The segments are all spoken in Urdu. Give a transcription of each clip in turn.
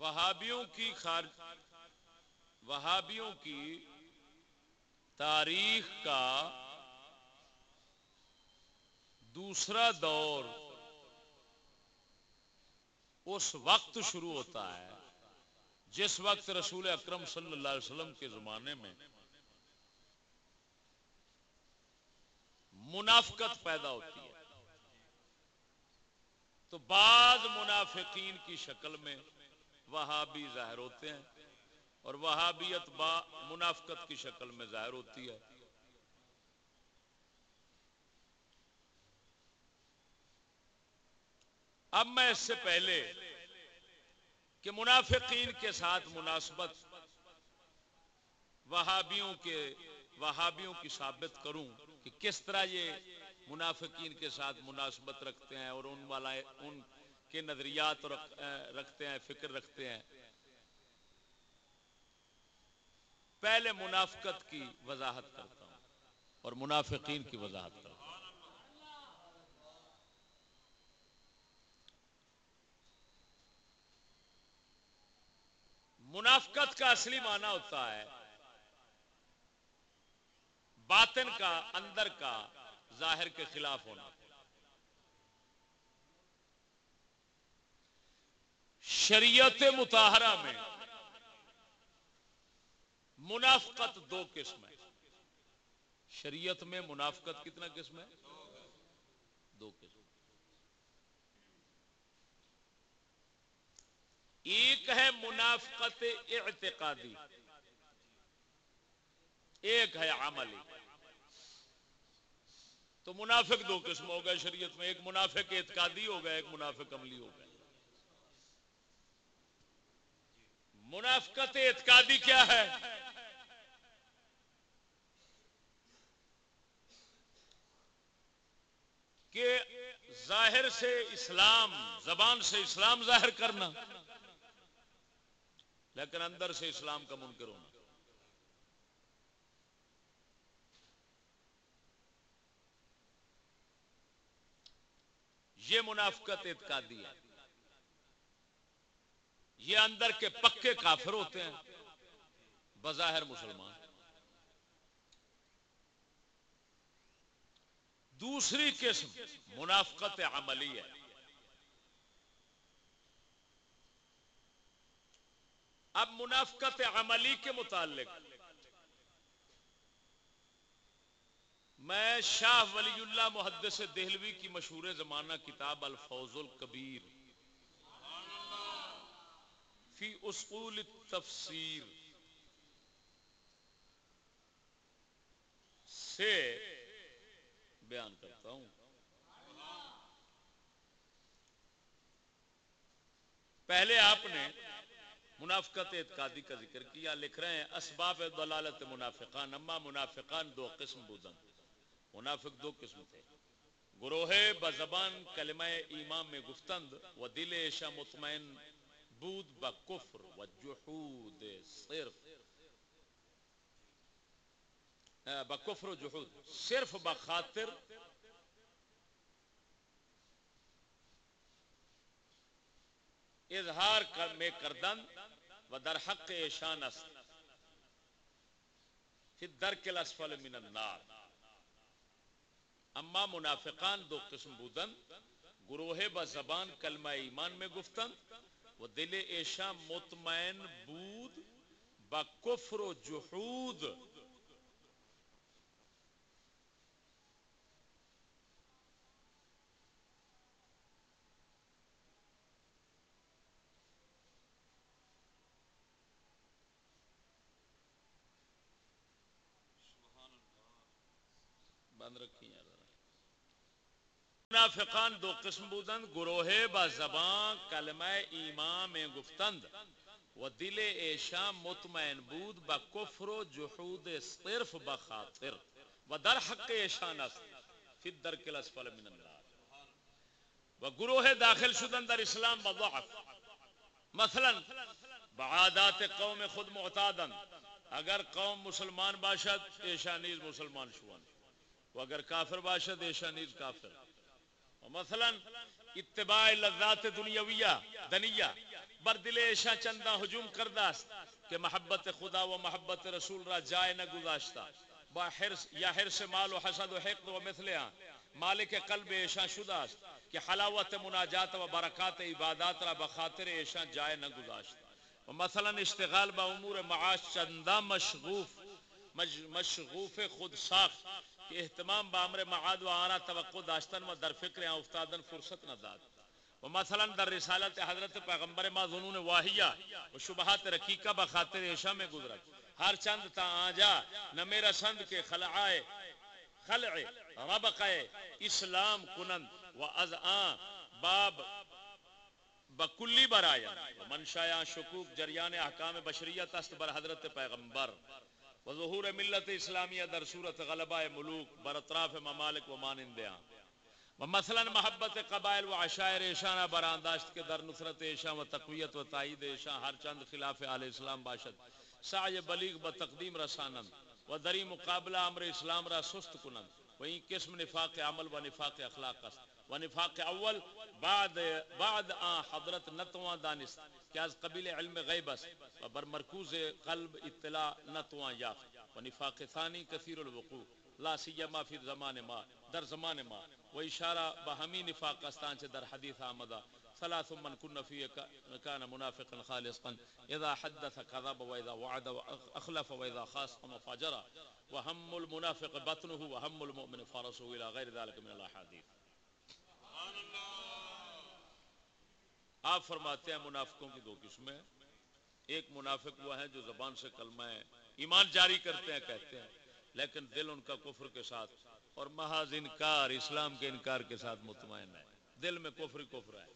وہابیوں کی خارج وہابیوں کی تاریخ کا دوسرا دور اس وقت شروع ہوتا ہے، جس وقت رسول اکرم صلی اللہ علیہ وسلم کے زمانے میں منافقت پیدا ہوتی ہے۔ تو بعض منافقین کی شکل میں وہابی ظاہر ہوتے ہیں اور وہابیت با منافقت کی شکل میں ظاہر ہوتی ہے۔ اب میں اس سے پہلے کہ منافقین کے ساتھ مناسبت وہابیوں کے وہابیوں کی ثابت کروں کہ کس طرح یہ منافقین کے ساتھ مناسبت رکھتے ہیں اور ان والا ان کے نظریات رکھتے ہیں، فکر رکھتے ہیں۔ پہلے منافقت کی وضاحت کرتا ہوں اور منافقین کی وضاحت کرتا ہوں۔ منافقت کا اصلی معنی ہوتا ہے باطن کا، اندر کا، ظاہر کے خلاف ہونا۔ شریعت متحرہ میں منافقت دو قسم ہے شریعت میں منافقت کتنا قسم ہے؟ دو قسم۔ ایک ہے منافقت اعتقادی، ایک ہے عملی۔ تو منافق دو قسم ہو گئے شریعت میں، ایک منافق اعتقادی ہو گیا ایک منافق عملی ہو گیا منافقت اعتقادی کیا ہے؟ کہ ظاہر سے اسلام، زبان سے اسلام ظاہر کرنا، لیکن اندر سے اسلام کا منکر ہونا۔ یہ منافقت اعتقادی ہے۔ یہ اندر کے پکے کافر ہوتے ہیں۔ بظاہر مسلمان۔ دوسری قسم منافقت عملی ہے۔ اب منافقت عملی کے متعلق۔ میں شاہ ولی اللہ محدث دہلوی کی مشہور زمانہ کتاب الفوز القبیر۔ فی اصول التفسیر سے بیان کرتا ہوں۔ پہلے آپ نے منافقت اعتقادی کا ذکر کیا، لکھ رہے ہیں، اسباب دلالت منافقان، اما منافقان دو قسم بودن۔ منافق دو قسم تھے۔ گروہ بزبان کلمہ ایمان میں گفتند، و دل ایشا مطمئن بود ہاں، با کفر و جحود صرف. با کفر و جحود. صرف بخاطر اظہار میں کردن و در حق ایشان است. فی درک الاسفل من النار. اما منافقان دو قسم بودن. گروہ با زبان کلمہ ایمان میں گفتن. وہ دل ایشا مطمئن بود با کفر و جحود بند رکھی منافقان دو قسم بودند گروہ با زبان، کلمہ ایمان میں گفتند۔ و دل ایشا مطمئن بود با کفر و جحود صرف بخاطر و در حق ایشان است، فی الدرک الاسفل من النار۔ و گروہ داخل شدن در اسلام بضعف مثلا بعادات قوم خود معتادن۔ اگر قوم مسلمان باشد ایشانیز مسلمان شوان وہ اگر کافر باشد ایشا نیز کافر۔ مثلا اتباع لذات دنیاویہ دنیا بر دل ایشا چندہ ہجوم کرداست کہ محبت خدا و محبت رسول را جائے نہ گزاشتا۔ با حرس یا حرس مال و حسد و حقد و مثلیاں مالک قلب ایشا شداست کہ حلاوت مناجات و برکات عبادات را بخاطر ایشا جائے نہ گزاشتا۔ مثلا اشتغال با امور معاش چندہ مشغوف مشغوف خود ساخت کہ اہتمام با امر معاد و آنا توقع داشتن و در فکر افتادن فرصت نہ داد و مثلا در رسالت حضرت پیغمبر ما ظنون واحیہ و شبہات رقیقہ بخاطر عشاء میں گزرت ہر چند تا آجا نہ میرا سند کے خلعائے، خلع ربقائے اسلام کنند و از آن باب بکلی برایا و منشایا شکوک جریان احکام بشریت است بر حضرت پیغمبر. و ظہور ملت اسلامیہ در صورت غلبہ ملوک براطراف ممالک و مانندیاں۔ و مثلا محبت قبائل و عشائر ایشانہ برانداشت کے در نصرت ایشان و تقویت و تائید ایشان ہر چند خلاف آل اسلام باشد۔ سعی بلیغ با تقدیم رسانند و دری مقابلہ امر اسلام را سست کنند۔ و این قسم نفاق عمل و نفاق اخلاق است۔ و نفاق اول بعد بعد آن حضرت نتوان دانست۔ کہ از قبیل علم غیب است و بر مرکوز قلب اطلاع نتوان یافت و نفاق ثانی کثیر الوقوع لا سیما فی زمان ما در زمان ما و اشارہ بہمی نفاق استان چ در حدیث آمدہ ثلاث من كن فيه كان منافقا خالصا اذا حدث كذب واذا وعد اخلف واذا خاصم فجر وهم المنافق بطنه وهم المؤمن فرسه الى غير ذلك من الاحاديث آپ فرماتے ہیں منافقوں کی دو قسمیں ایک منافق وہ ہیں جو زبان سے کلمہ ایمان جاری کرتے ہیں، کہتے ہیں، لیکن دل ان کا کفر کے ساتھ اور محض انکار، اسلام کے انکار کے ساتھ مطمئن ہے۔ دل میں کفر کفر ہے۔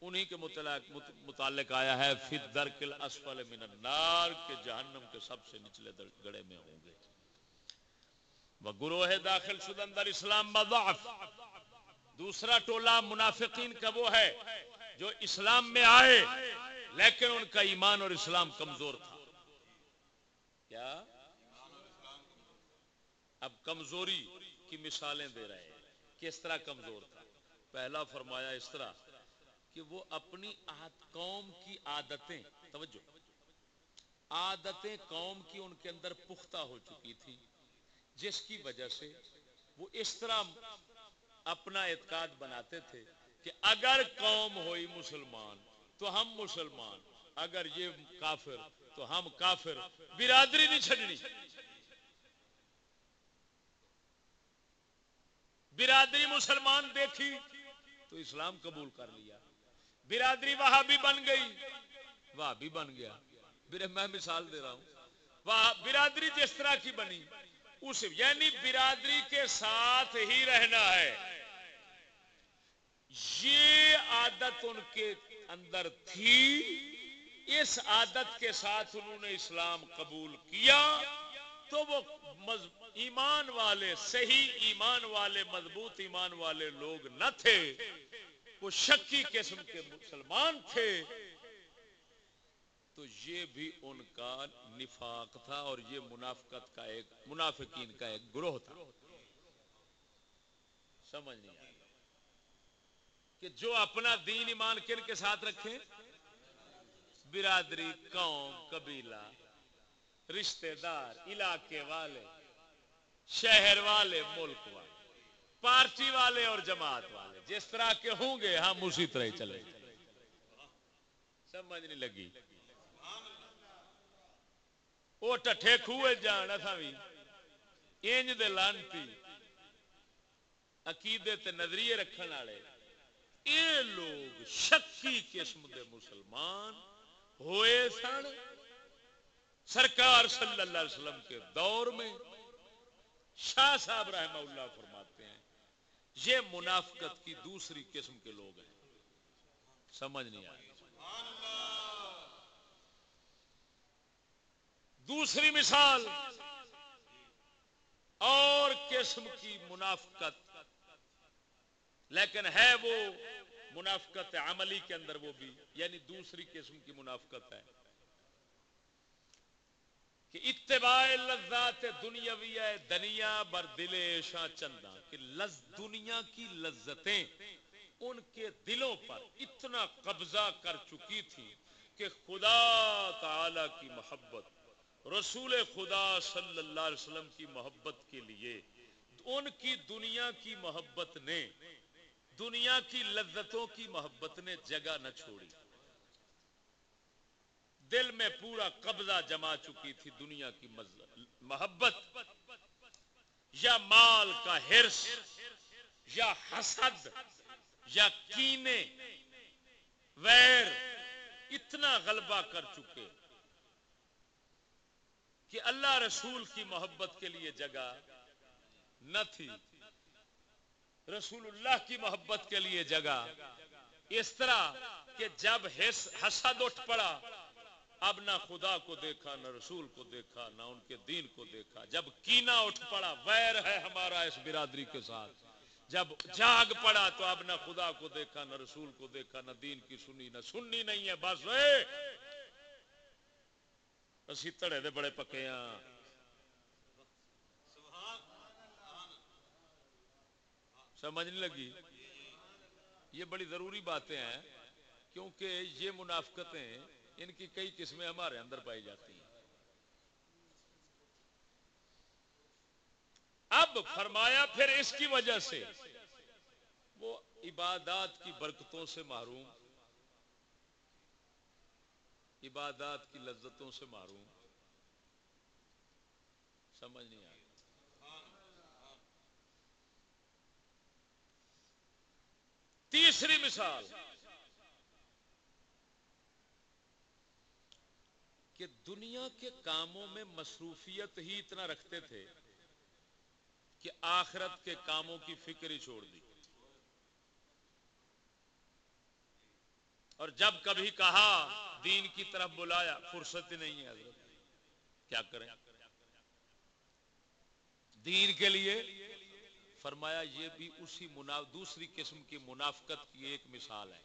انہی کے متعلق متعلق آیا ہے، فی درکل اسفل من النار کے جہنم کے سب سے نچلے گڑے میں ہوں گے۔ وہ گروہ داخل شدن در اسلام بضعف۔ دوسرا ٹولہ منافقین کا وہ ہے جو اسلام میں آئے، لیکن ان کا ایمان اور اسلام کمزور تھا۔ کیا؟ اب کمزوری کی مثالیں دے رہے ہیں۔ کس طرح کمزور تھا؟ پہلا فرمایا اس طرح کہ وہ اپنی قوم کی عادتیں، توجہ، عادتیں قوم کی ان کے اندر پختہ ہو چکی تھی، جس کی وجہ سے وہ اس طرح اپنا اعتقاد بناتے تھے کہ اگر قوم ہوئی مسلمان تو ہم مسلمان، اگر یہ کافر تو ہم کافر، برادری نہیں چھڑنی برادری مسلمان دیکھی تو اسلام قبول کر لیا۔ برادری وہاں بھی بن گئی وہاں بھی بن گیا۔ میں مثال دے رہا ہوں۔ برادری جس طرح کی بنی، اس یعنی برادری کے ساتھ ہی رہنا ہے۔ یہ عادت ان کے اندر تھی، اس عادت کے ساتھ انہوں نے اسلام قبول کیا، تو وہ ایمان والے، صحیح ایمان والے، مضبوط ایمان والے لوگ نہ تھے، وہ شکی قسم کے مسلمان تھے۔ تو یہ بھی ان کا نفاق تھا اور یہ منافقت کا ایک، منافقین کا ایک گروہ تھا۔ سمجھ نہیں کہ جو اپنا دین ایمان کن کے ساتھ رکھے؟ برادری، قوم، قبیلہ، رشتہ دار، علاقے والے، شہر والے، ملک والے، پارٹی والے اور جماعت والے، جس طرح کے ہوں گے، ہم اسی طرح ہی چلے سمجھ نہیں لگی؟ وہ ٹھے کھوے جان اتھا بھی انج دے لانتی، عقیدے تے نظریے رکھن والے۔ اے لوگ شکی قسم دے مسلمان ہوئے سن۔ سرکار صلی اللہ علیہ وسلم کے دور میں شاہ صاحب رحمہ اللہ فرماتے ہیں، یہ منافقت کی دوسری قسم کے لوگ ہیں۔ سمجھ نہیں آئے دوسری مثال، اور قسم کی منافقت لیکن ہے وہ منافقت عملی کے اندر وہ بھی یعنی دوسری قسم کی منافقت ہے۔ کہ اتباع لذات دنیاوی ہے، دنیا بر دل شاہ چندہ کہ لز دنیا کی لذتیں ان کے دلوں پر اتنا قبضہ کر چکی تھی کہ خدا تعالی کی محبت، رسول خدا صلی اللہ علیہ وسلم کی محبت کے لیے، ان کی دنیا کی محبت نے دنیا کی لذتوں کی محبت نے جگہ نہ چھوڑی۔ دل میں پورا قبضہ جما چکی تھی دنیا کی محبت۔ یا مال کا ہرس یا حسد، یا کینے۔ ویر اتنا غلبہ کر چکے کہ اللہ رسول کی محبت کے لیے جگہ نہ تھی۔ رسول اللہ کی محبت کے لیے جگہ۔ اس طرح کہ جب حسد اٹھ پڑا، اب نہ خدا کو دیکھا، نہ رسول کو دیکھا، نہ ان کے دین کو دیکھا۔ جب کینا اٹھ پڑا، ویر ہے ہمارا اس برادری کے ساتھ۔ جب جاگ پڑا تو اب نہ خدا کو دیکھا، نہ رسول کو دیکھا، نہ دین کی سنی، نہ سننی نہیں ہے، بس۔ اسی تڑے دے بڑے پکے ہاں۔ سمجھنے لگی۔ یہ بڑی ضروری باتیں ہیں، کیونکہ یہ منافقتیں ان کی کئی قسمیں ہمارے اندر پائی جاتی ہیں۔ اب فرمایا پھر اس کی وجہ سے وہ عبادات کی برکتوں سے محروم، عبادات کی لذتوں سے محروم۔ سمجھ نہیں آئی تیسری مثال کہ دنیا کے کاموں میں مصروفیت ہی اتنا رکھتے تھے کہ آخرت کے کاموں کی فکر ہی چھوڑ دی۔ اور جب کبھی کہا دین کی طرف بلایا، فرصت ہی نہیں ہے حضرت۔ کیا کریں؟ دین کے لیے فرمایا یہ بھی اسی دوسری قسم کی منافقت کی ایک مثال ہے۔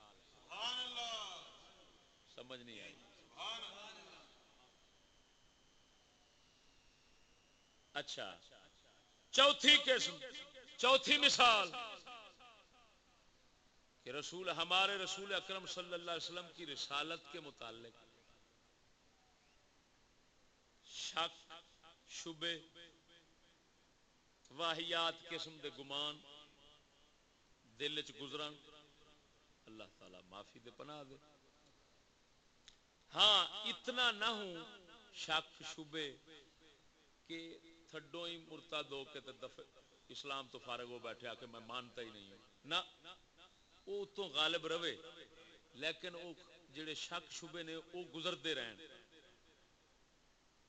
سمجھ نہیں آئی۔ اچھا۔ چوتھی قسم، چوتھی مثال کہ رسول، ہمارے رسول اکرم صلی اللہ علیہ وسلم کی رسالت کے متعلق شک شبے واحیات قسم دے گمان دل چ گزرن، اللہ تعالی معافی دے پناہ دے۔ ہاں اتنا نہ ہوں شک، شبے کہ تھڈو ہی مرتا دو کے دفع اسلام تو فارغ ہو بیٹھے آ کے میں مانتا ہی نہیں ہوں۔ نہ وہ تو غالب رہے، لیکن وہ جڑے شک، شبے نے وہ گزرتے رہن۔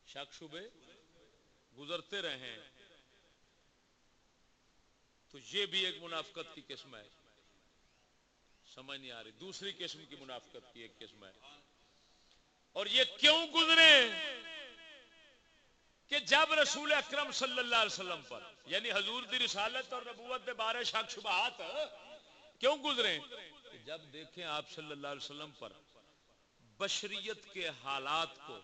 شک، شبے گزرتے رہے تو یہ بھی ایک منافقت کی قسم ہے۔ سمجھ نہیں آ رہی۔ دوسری قسم کی منافقت کی ایک قسم ہے۔ اور یہ کیوں گزرے؟ کہ جب رسول اکرم صلی اللہ علیہ وسلم پر یعنی حضور دی رسالت اور نبوت دے بارے شک شبہات، کیوں گزرے؟ جب دیکھیں آپ صلی اللہ علیہ وسلم پر بشریت کے حالات کو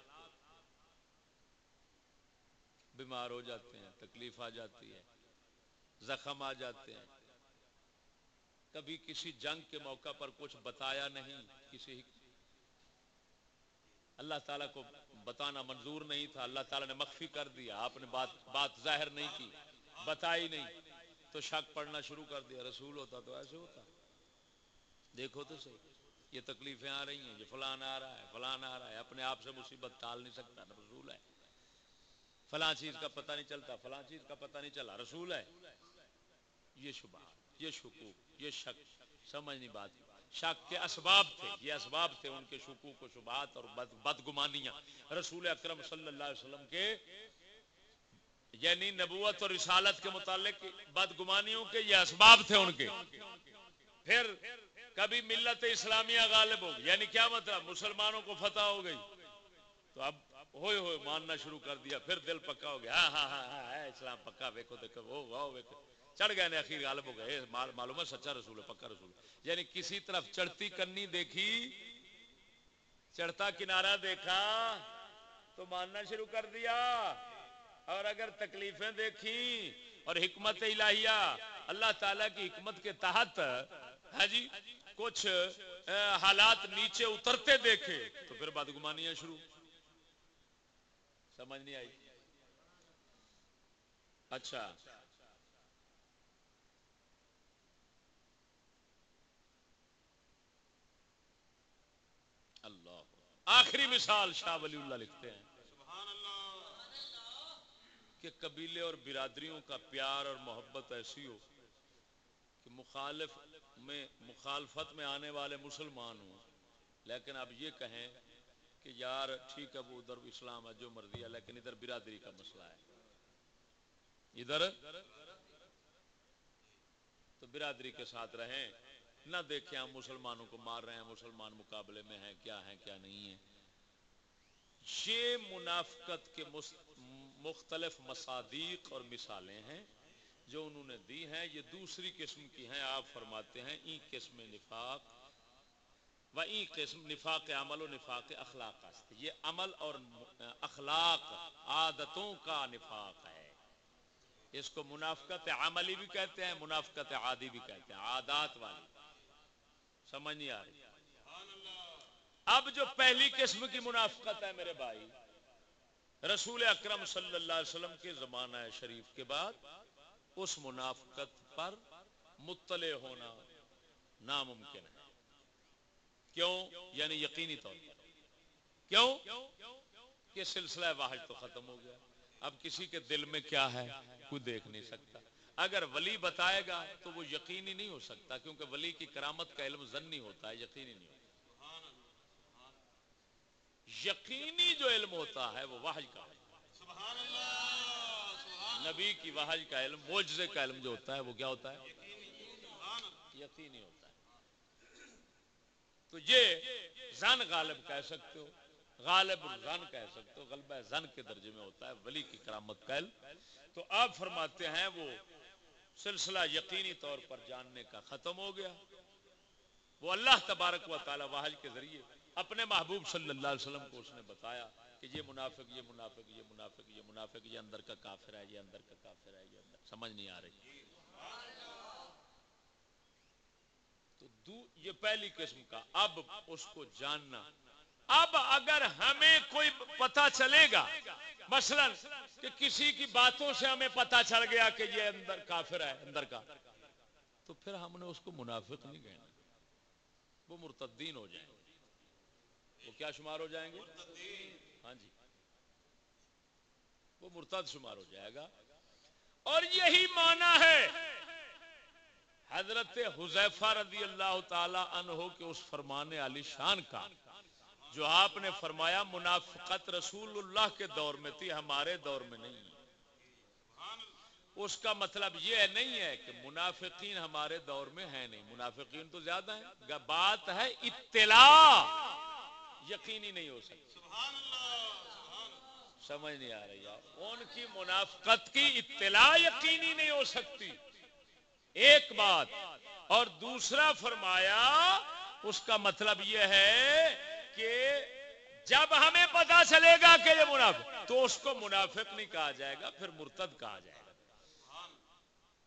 بیمار ہو جاتے ہیں، تکلیف آ جاتی ہے۔ زخم آ جاتے ہیں۔ کبھی کسی جنگ کے موقع پر کچھ بتایا نہیں کسی اللہ تعالیٰ کو بتانا منظور نہیں تھا۔ اللہ تعالیٰ نے مخفی کر دیا۔ آپ نے بات بات ظاہر نہیں کی، بتائی نہیں۔ تو شک پڑنا شروع کر دیا۔ رسول ہوتا تو ایسے ہوتا۔ دیکھو تو صحیح۔ یہ تکلیفیں آ رہی ہیں۔ یہ فلان آ رہا ہے، فلان آ رہا ہے۔ اپنے آپ سے مصیبت ٹال نہیں سکتا۔ رسول ہے۔ فلاں چیز کا پتہ نہیں چلتا فلاں چیز کا پتہ نہیں چلا۔ رسول ہے۔ یہ شبہ یہ شکوک یہ شک سمجھ نہیں بات شک کے اسباب تھے یہ اسباب تھے ان کے شکوک و شبہات اور بدگمانیاں رسول اکرم صلی اللہ علیہ وسلم کے یعنی نبوت اور رسالت کے متعلق بدگمانیوں کے یہ اسباب تھے ان کے پھر کبھی ملت اسلامیہ غالب ہو یعنی کیا مطلب مسلمانوں کو فتح ہو گئی تو اب ہوئے ہوئے ماننا شروع کر دیا پھر دل پکا ہو گیا ہاں ہاں ہاں, ہاں،, اسلام پکا ویکو دیکھو وہ واؤ ویکو چڑھ گئے اخیر غالب ہو گئے. معلوم ہے سچا رسول ہے، پکا رسول یعنی کسی طرف چڑھتی کرنی دیکھی، چڑھتا کنارہ دیکھا، تو ماننا شروع کر دیا. اور اگر تکلیفیں دیکھی، اور حکمت الہیہ، اللہ تعالی کی حکمت کے تحت ہاں جی کچھ حالات نیچے اترتے دیکھے، تو پھر بدگمانیاں شروع. سمجھ نہیں آئی؟ اچھا اللہ آخری مثال شاہ ولی اللہ لکھتے ہیں کہ قبیلے اور برادریوں کا پیار اور محبت ایسی ہو کہ مخالف میں مخالفت میں آنے والے مسلمان ہوں۔ لیکن اب یہ کہیں کہ یار ٹھیک ہے وہ ادھر اسلام ہے جو مرضی ہے، لیکن ادھر برادری کا مسئلہ ہے۔ ادھر؟ تو برادری کے ساتھ رہیں۔ نہ دیکھیں ہم مسلمانوں کو مار رہے ہیں، مسلمان مقابلے میں ہیں، کیا ہیں، کیا نہیں ہے یہ منافقت کے مختلف مصادیق اور مثالیں ہیں جو انہوں نے دی ہیں۔ یہ دوسری قسم کی ہیں، آپ فرماتے ہیں این قسم نفاق و این قسم نفاق عمل و نفاق اخلاق است۔ یہ عمل اور اخلاق عادتوں کا نفاق ہے۔ اس کو منافقت عملی بھی کہتے ہیں، منافقت عادی بھی کہتے ہیں، عادات والی۔ سمجھ نہیں آ رہی۔ اب جو پہلی قسم کی منافقت ہے میرے بھائی، رسول اکرم صلی اللہ علیہ وسلم کے زمانہ شریف کے بعد، اس منافقت پر مطلع ہونا ناممکن ہے۔ کیوں؟ یعنی یقینی طور پر۔ کیوں؟ کہ سلسلہ واحد تو ختم ہو گیا۔ اب کسی کے دل میں کیا ہے؟ کوئی دیکھ نہیں سکتا۔ اگر ولی بتائے گا تو وہ یقینی نہیں ہو سکتا، کیونکہ ولی کی کرامت کا علم زنی ہوتا ہے یقینی نہیں ہوتا۔ یقینی جو علم ہوتا ہے وہ واحج کا نبی کی واحج کا علم موجزے کا علم جو ہوتا ہے وہ کیا ہوتا ہے؟ یقینی ہوتا ہے۔ تو یہ زن غالب کہہ سکتے ہو، غالب زن کہہ سکتے ہو، غلبہ زن کے درجے میں ہوتا ہے، ولی کی کرامت کا علم۔ تو آپ فرماتے ہیں وہ سلسلہ یقینی طور پر جاننے کا ختم ہو گیا۔ وہ اللہ تبارک و تعالی واحج کے ذریعے اپنے محبوب صلی اللہ علیہ وسلم کو اس نے بتایا کہ یہ منافق یہ منافق یہ منافق یہ منافق، یہ اندر کا کافر ہے، یہ اندر کا کافر ہے، یہ اندر۔ سمجھ نہیں آ رہی۔ تو دو، یہ پہلی قسم کا، اب اس کو جاننا اب اگر ہمیں کوئی پتا چلے گا، مثلا کہ کسی کی باتوں سے ہمیں پتا چل گیا کہ یہ اندر کافر ہے، اندر کا، تو پھر ہم نے اس کو منافق نہیں کہنا۔ وہ مرتدین ہو جائیں وہ کیا شمار ہو جائیں گے؟ ہاں جی۔ وہ مرتد شمار ہو جائے گا۔ اور یہی مانا ہے حضرت حذیفہ رضی اللہ تعالی عنہ کے اس فرمان علی شان کا۔ جو آپ نے فرمایا منافقت رسول اللہ کے دور میں تھی، ہمارے دور میں نہیں۔ اس کا مطلب یہ نہیں ہے کہ منافقین ہمارے دور میں ہے نہیں۔ منافقین تو زیادہ ہیں۔ بات ہے اطلاع۔ یقینی نہیں ہو سکتی۔ سمجھ نہیں آ رہی ان کی منافقت کی اطلاع یقینی نہیں ہو سکتی۔ ایک بات اور دوسرا فرمایا، اس کا مطلب یہ ہے کہ جب ہمیں پتا چلے گا کہ یہ منافق، تو اس کو منافق نہیں کہا جائے گا، پھر مرتد کہا جائے گا۔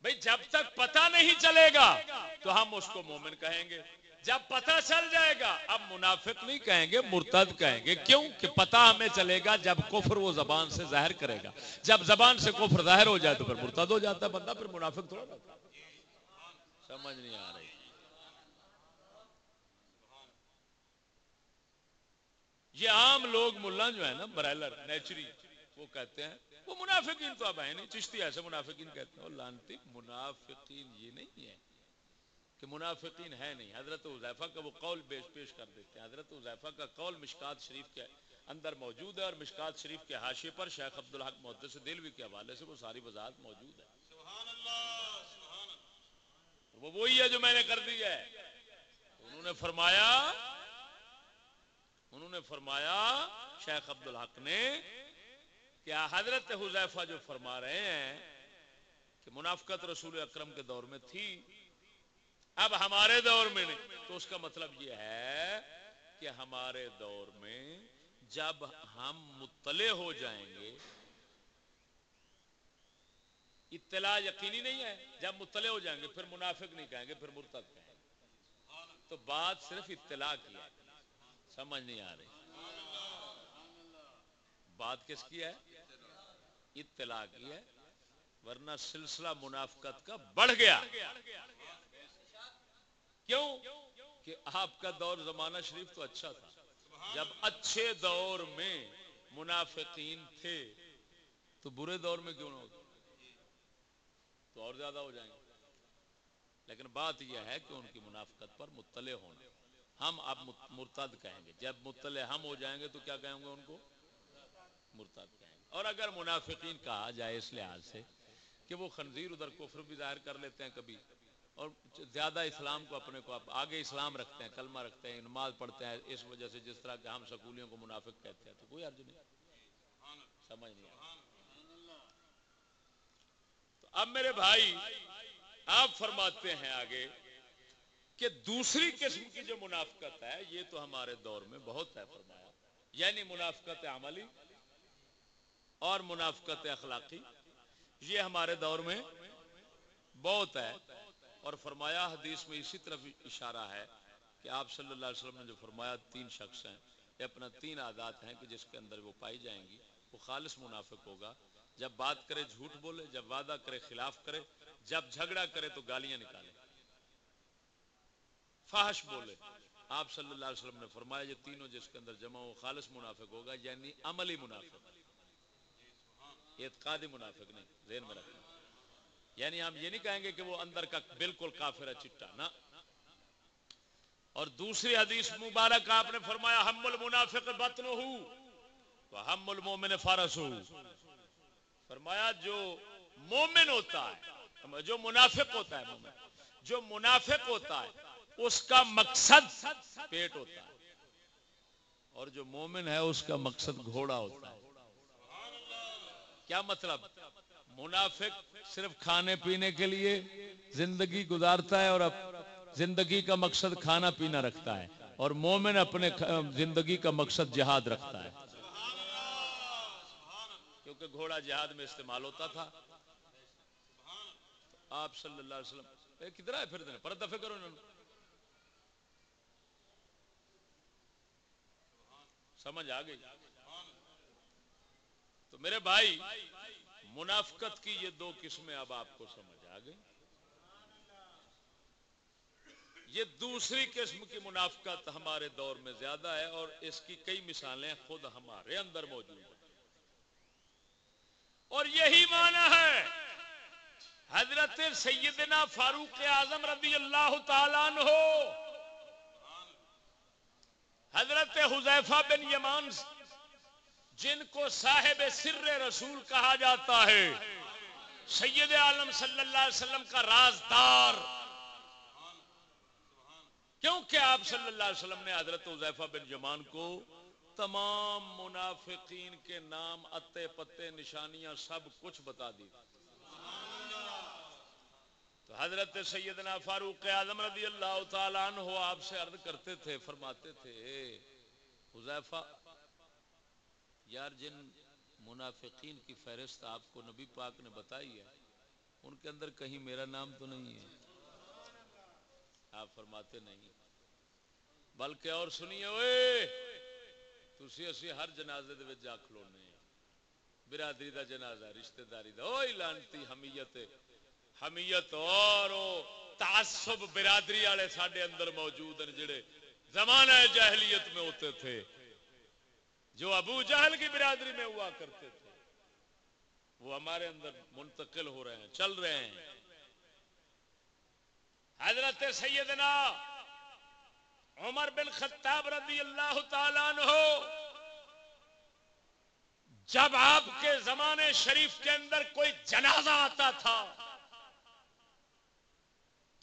بھائی، جب تک پتا نہیں چلے گا، تو ہم اس کو مومن کہیں گے۔ جب پتا چل جائے گا، اب منافق نہیں کہیں گے، مرتد کہیں گے۔ کیوں؟ کہ پتا ہمیں چلے گا جب کفر وہ زبان سے ظاہر کرے گا۔ جب زبان سے کفر ظاہر ہو جائے تو پھر مرتد ہو جاتا ہے بندہ، پھر منافق تھوڑا سمجھ نہیں آ رہی۔ یہ عام لوگ ملا جو ہے نا، برائلر، نیچری، وہ کہتے ہیں، وہ منافقین تو اب ہے نہیں، چشتی ایسے منافقین کہتے ہیں لانتی، منافقین یہ نہیں ہے کہ منافقین ہے نہیں۔ حضرت عزیفہ کا وہ قول بیش پیش کر دیتے ہیں۔ حضرت عزیفہ کا قول مشکات شریف کے اندر موجود ہے اور مشکات شریف کے حاشے پر شیخ عبدالحق محدث دلوی کے حوالے سے وہ ساری وضاحت موجود ہے۔ سبحان اللہ وہ وہی ہے جو میں نے کر دی ہے۔ انہوں نے فرمایا انہوں نے فرمایا، شیخ عبدالحق نے، کیا حضرت حذیفہ جو فرما رہے ہیں کہ منافقت رسول اکرم کے دور میں تھی، اب ہمارے دور میں نہیں۔ تو اس کا مطلب یہ ہے کہ ہمارے دور میں جب ہم مطلع ہو جائیں گے، اطلاع یقینی نہیں ہے۔ جب مطلع ہو جائیں گے، پھر منافق نہیں کہیں گے، پھر مرتد کہیں گے۔ تو بات صرف اطلاع کی ہے۔ سمجھ نہیں آ رہی۔ بات کس کی ہے؟ اطلاع کی ہے۔ ورنہ سلسلہ منافقت کا بڑھ گیا۔ کیوں؟ کہ آپ کا دور زمانہ شریف تو اچھا تھا۔ جب اچھے دور میں منافقین تھے، تو برے دور میں کیوں نہ ہوتے تو اور زیادہ ہو جائیں گے۔ لیکن بات یہ ہے کہ ان کی منافقت پر مطلع ہونا۔ ہم اب مرتد کہیں گے۔ جب مطلع ہم ہو جائیں گے تو کیا کہیں گے ان کو؟ مرتد کہیں گے۔ اور اگر منافقین کہا جائے اس لحاظ سے کہ وہ خنزیر ادھر کفر بھی ظاہر کر لیتے ہیں کبھی، اور زیادہ اسلام کو اپنے کو آگے اسلام رکھتے ہیں، کلمہ رکھتے ہیں نماز پڑھتے ہیں، اس وجہ سے جس طرح کہ ہم سکولیوں کو منافق کہتے ہیں، تو کوئی عرض نہیں۔ سمجھ نہیں تو اب میرے بھائی، آپ فرماتے ہیں آگے کہ دوسری قسم کی جو منافقت ہے، یہ تو ہمارے دور میں بہت ہے فرمایا۔ یعنی منافقت عملی اور منافقت اخلاقی، یہ ہمارے دور میں بہت ہے۔ اور فرمایا، حدیث میں اسی طرف اشارہ ہے کہ آپ صلی اللہ علیہ وسلم نے جو فرمایا، تین شخص ہیں۔ یہ اپنا تین عادات ہیں کہ جس کے اندر وہ پائی جائیں گی۔ وہ خالص منافق ہوگا۔ جب بات کرے جھوٹ بولے، جب وعدہ کرے خلاف کرے، جب جھگڑا کرے تو گالیاں نکالے۔ فحش بولے۔ آپ صلی اللہ علیہ وسلم نے فرمایا، یہ تینوں جس کے اندر جمع ہو، خالص منافق ہوگا یعنی عملی منافق۔ اعتقادی منافق نہیں، ذہن میں رکھنا۔ یعنی ہم یہ نہیں کہیں گے کہ وہ اندر کا بالکل کافر ہے، چٹا نا اور دوسری حدیث مبارک آپ نے فرمایا، ہم المنافق بطن ہو ہم المومن فارس ہو فرمایا، جو مومن ہوتا ہے، جو منافق ہوتا ہے، مومن، جو منافق ہوتا ہے اس کا مقصد پیٹ ہوتا ہے۔ اور جو مومن ہے، اس کا مقصد گھوڑا ہوتا ہے۔ کیا مطلب؟ منافق صرف کھانے پینے کے لیے زندگی گزارتا ہے اور زندگی کا مقصد کھانا پینا رکھتا ہے۔ اور مومن اپنے زندگی کا مقصد جہاد رکھتا ہے۔ کیونکہ گھوڑا جہاد میں استعمال ہوتا تھا۔ آپ صلی اللہ علیہ وسلم کدھر ہے پھر پر دفے کرو انہوں سمجھ آ گئی۔ تو میرے بھائی، منافقت کی یہ دو قسمیں اب آپ کو سمجھ آ گئی۔ یہ دوسری قسم کی منافقت ہمارے دور میں زیادہ ہے اور اس کی کئی مثالیں خود ہمارے اندر موجود ہیں۔ اور یہی معنی ہے، حضرت سیدنا فاروق اعظم رضی اللہ تعالیٰ ہو حضرت حذیفہ بن یمان جن کو صاحب سر رسول کہا جاتا ہے، سید عالم صلی اللہ علیہ وسلم کا رازدار۔ کیونکہ آپ صلی اللہ علیہ وسلم نے حضرت عزیفہ بن جمان کو تمام منافقین کے نام، اتے پتے، نشانیاں سب کچھ بتا دی۔ تو حضرت سیدنا فاروق اعظم رضی اللہ تعالیٰ عنہ آپ سے عرض کرتے تھے، فرماتے تھے، حذیفہ، یار جن منافقین کی فہرست آپ کو نبی پاک نے بتائی ہے، ان کے اندر کہیں میرا نام تو نہیں ہے۔ آپ فرماتے نہیں۔ بلکہ اور سنیے اوے تسی اسی ہر جنازے دے جا کھلونے برادری دا جنازہ، رشتہ داری دا اوئی لانتی حمیت۔ حمیت اور تعصب برادری والے ساڈے اندر موجود ہیں جڑے زمانہ جاہلیت میں ہوتے تھے، جو ابو جہل کی برادری میں ہوا کرتے تھے۔ وہ ہمارے اندر منتقل ہو رہے ہیں، چل رہے ہیں۔ حضرت سیدنا عمر بن خطاب رضی اللہ تعالیٰ عنہ، جب آپ کے زمانے شریف کے اندر کوئی جنازہ آتا تھا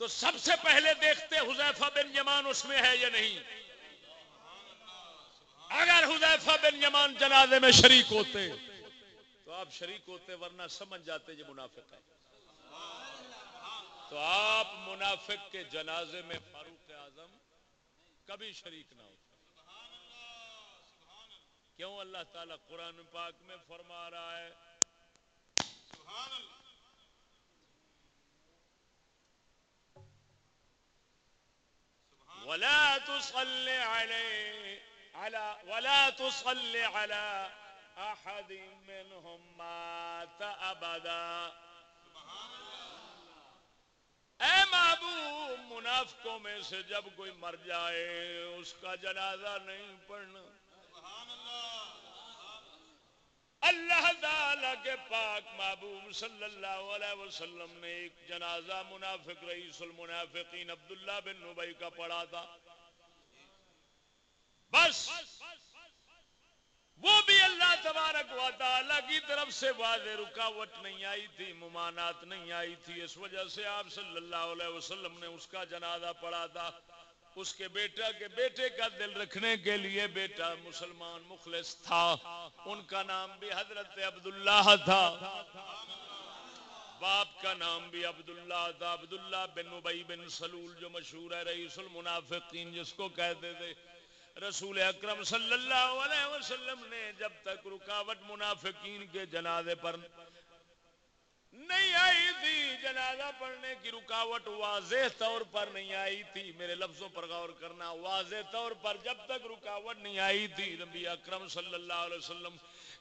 تو سب سے پہلے دیکھتے حذیفہ بن یمان اس میں ہے یا نہیں؟ اگر حذیفہ بن یمان جنازے میں شریک ہوتے، تو آپ شریک ہوتے ورنہ سمجھ جاتے یہ منافق ہے تو آپ منافق کے جنازے میں فاروق اعظم کبھی شریک نہ ہوتے۔ کیوں اللہ تعالیٰ قرآن پاک میں فرما رہا ہے؟ ولا تصل علیہ على ولا تصل على احد منهم مات ابدا اے محبوب، منافقوں میں سے جب کوئی مر جائے، اس کا جنازہ نہیں پڑھنا. اللہ تعالی کے پاک محبوب صلی اللہ علیہ وسلم نے ایک جنازہ منافق رئیس المنافقین عبداللہ بن نبی کا پڑھا تھا۔ بس وہ بھی اللہ تبارک و تعالی کی طرف سے واضح رکاوٹ نہیں آئی تھی ممانات نہیں آئی تھی۔ اس وجہ سے آپ صلی اللہ علیہ وسلم نے اس کا جنازہ پڑھا تھا۔ اس کے بیٹا کے بیٹے کا دل رکھنے کے لیے بیٹا مسلمان مخلص تھا۔ ان کا نام بھی حضرت عبداللہ تھا۔ باپ کا نام بھی عبداللہ تھا۔ عبداللہ بن ابئی بن سلول جو مشہور ہے، رئیس المنافقین جس کو کہتے تھے۔ رسول اکرم صلی اللہ علیہ وسلم نے جب تک رکاوٹ منافقین کے جنازے پر نہیں آئی تھی، جنازہ پڑھنے کی رکاوٹ واضح طور پر نہیں آئی تھی۔ میرے لفظوں پر غور کرنا واضح طور پر جب تک رکاوٹ نہیں آئی تھی، نبی اکرم صلی اللہ علیہ وسلم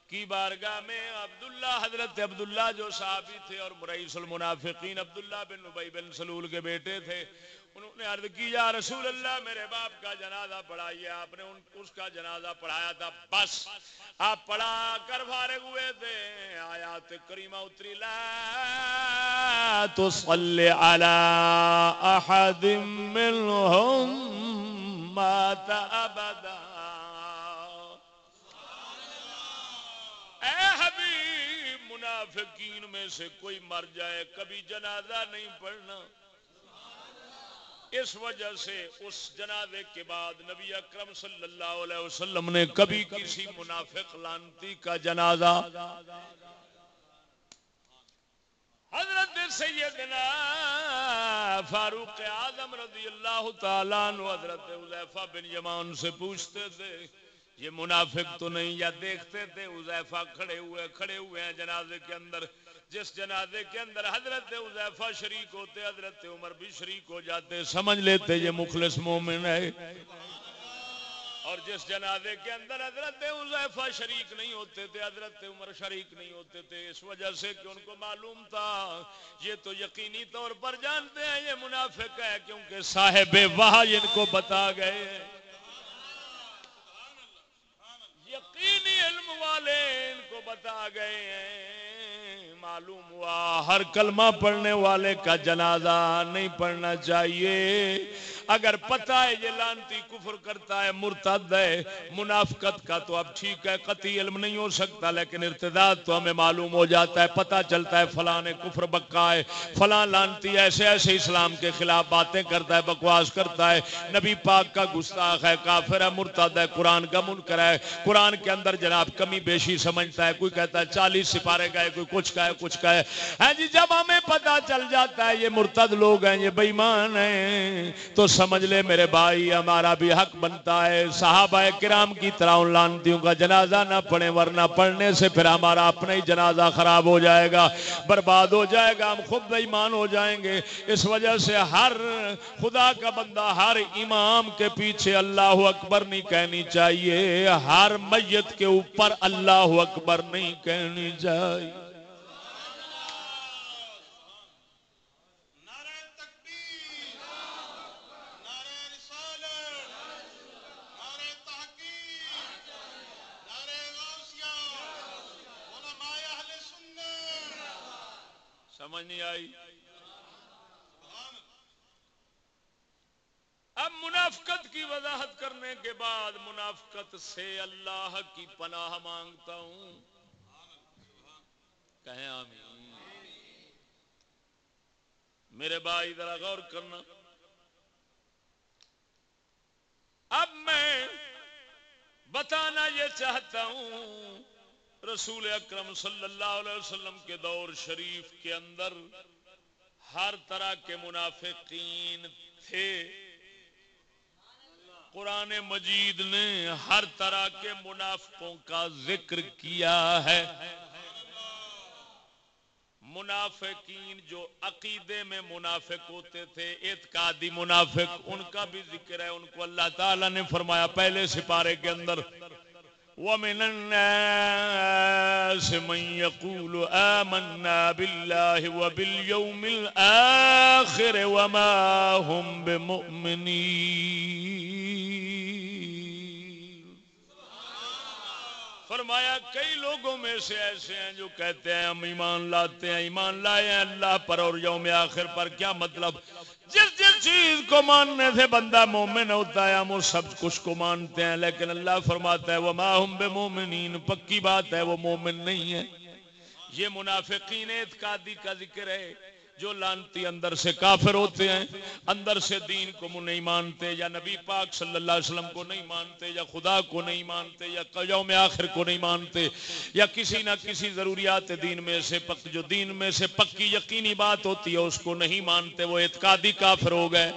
کی بارگاہ میں عبداللہ، حضرت عبداللہ جو صحابی تھے اور مرئیس المنافقین عبداللہ بن نبی بن سلول کے بیٹے تھے انہوں نے عرض کی، یا رسول اللہ، میرے باپ کا جنازہ پڑھائیے۔ آپ نے ان اس کا جنازہ پڑھایا تھا۔ بس۔ آپ پڑھا کر فارغ ہوئے تھے۔ آیات کریمہ اتری، لا تو صلی علی احد منہم مات ابدا. اے حبیب، منافقین میں سے کوئی مر جائے، کبھی جنازہ نہیں پڑھنا۔ اس وجہ سے اس جنازے کے بعد نبی اکرم صلی اللہ علیہ وسلم نے کبھی کسی منافق لانتی کا جنازہ حضرت سیدنا فاروق اعظم رضی اللہ تعالیٰ عنہ حضرت عزیفہ بن یمان سے پوچھتے تھے، یہ منافق تو نہیں یا دیکھتے تھے؟ عزیفہ کھڑے ہوئے کھڑے ہوئے ہیں جنازے کے اندر۔ جس جنازے کے اندر حضرت عزیفہ شریک ہوتے، حضرت عمر بھی شریک ہو جاتے، سمجھ لیتے یہ مخلص مومن ہے۔ اور جس جنازے کے اندر حضرت عزیفہ شریک نہیں ہوتے تھے، حضرت عمر شریک نہیں ہوتے تھے، اس وجہ سے کہ ان کو معلوم تھا۔ یہ تو یقینی طور پر جانتے ہیں، یہ منافق ہے، کیونکہ صاحب وہاں ان کو بتا گئے یقینی علم والے ان کو بتا گئے ہیں۔ معلوم ہوا ہر کلمہ پڑھنے والے کا جنازہ نہیں پڑھنا چاہیے۔ اگر پتہ ہے یہ لانتی کفر کرتا ہے، مرتد ہے، منافقت کا تو اب ٹھیک ہے، قطعی علم نہیں ہو سکتا، لیکن ارتداد تو ہمیں معلوم ہو جاتا ہے، پتہ چلتا ہے فلاں نے کفر بکا ہے، فلاں لانتی ایسے ایسے اسلام کے خلاف باتیں کرتا ہے، بکواس کرتا ہے، نبی پاک کا گستاخ ہے، کافر ہے، مرتد ہے، قرآن کا منکر ہے، قرآن کے اندر جناب کمی بیشی سمجھتا ہے، کوئی کہتا ہے چالیس سپارے گئے، کوئی کچھ کہے کچھ کہے ہاں جی جب ہمیں پتہ چل جاتا ہے یہ مرتد لوگ ہیں، یہ بےمان ہیں، تو سمجھ لے میرے بھائی، ہمارا بھی حق بنتا ہے۔ صحابہ کرام کی طرح ان لانتیوں کا جنازہ نہ پڑھیں، ورنہ پڑھنے سے پھر ہمارا اپنا ہی جنازہ خراب ہو جائے گا، برباد ہو جائے گا، ہم خود ایمان ہو جائیں گے۔ اس وجہ سے ہر خدا کا بندہ، ہر امام کے پیچھے اللہ اکبر نہیں کہنی چاہیے۔ ہر میت کے اوپر اللہ اکبر نہیں کہنی چاہیے۔ نہیں آئی۔ اب منافقت کی وضاحت کرنے کے بعد منافقت سے اللہ کی پناہ مانگتا ہوں۔ کہیں آمین۔ میرے بھائی، ذرا غور کرنا۔ اب میں بتانا یہ چاہتا ہوں رسول اکرم صلی اللہ علیہ وسلم کے دور شریف کے اندر ہر طرح کے منافقین تھے۔ قرآن مجید نے ہر طرح کے منافقوں کا ذکر کیا ہے۔ منافقین جو عقیدے میں منافق ہوتے تھے، اعتقادی منافق، ان کا بھی ذکر ہے۔ ان کو اللہ تعالی نے فرمایا، پہلے سپارے کے اندر ومن الناس من يقول آمنا بالله وباليوم الآخر وما هم بمؤمنين. فرمایا کئی لوگوں میں سے ایسے ہیں جو کہتے ہیں ہم ایمان لاتے ہیں، ایمان لائے ہیں اللہ پر اور یوم آخر پر، کیا مطلب؟ جس جس چیز کو ماننے سے بندہ مومن ہوتا ہے، ہم وہ سب کچھ کو مانتے ہیں، لیکن اللہ فرماتا ہے وہ ماہم بے مومنین پکی بات ہے، وہ مومن نہیں ہے۔ یہ منافقین اعتقادی کا ذکر ہے۔ جو لانتی اندر سے کافر ہوتے ہیں، اندر سے دین کو نہیں مانتے، یا نبی پاک صلی اللہ علیہ وسلم کو نہیں مانتے، یا خدا کو نہیں مانتے، یا یوم آخر کو نہیں مانتے، یا کسی نہ کسی ضروریات دین میں سے پک، جو دین میں سے پکی یقینی بات ہوتی ہے، اس کو نہیں مانتے، وہ اعتقادی کافر ہو گئے۔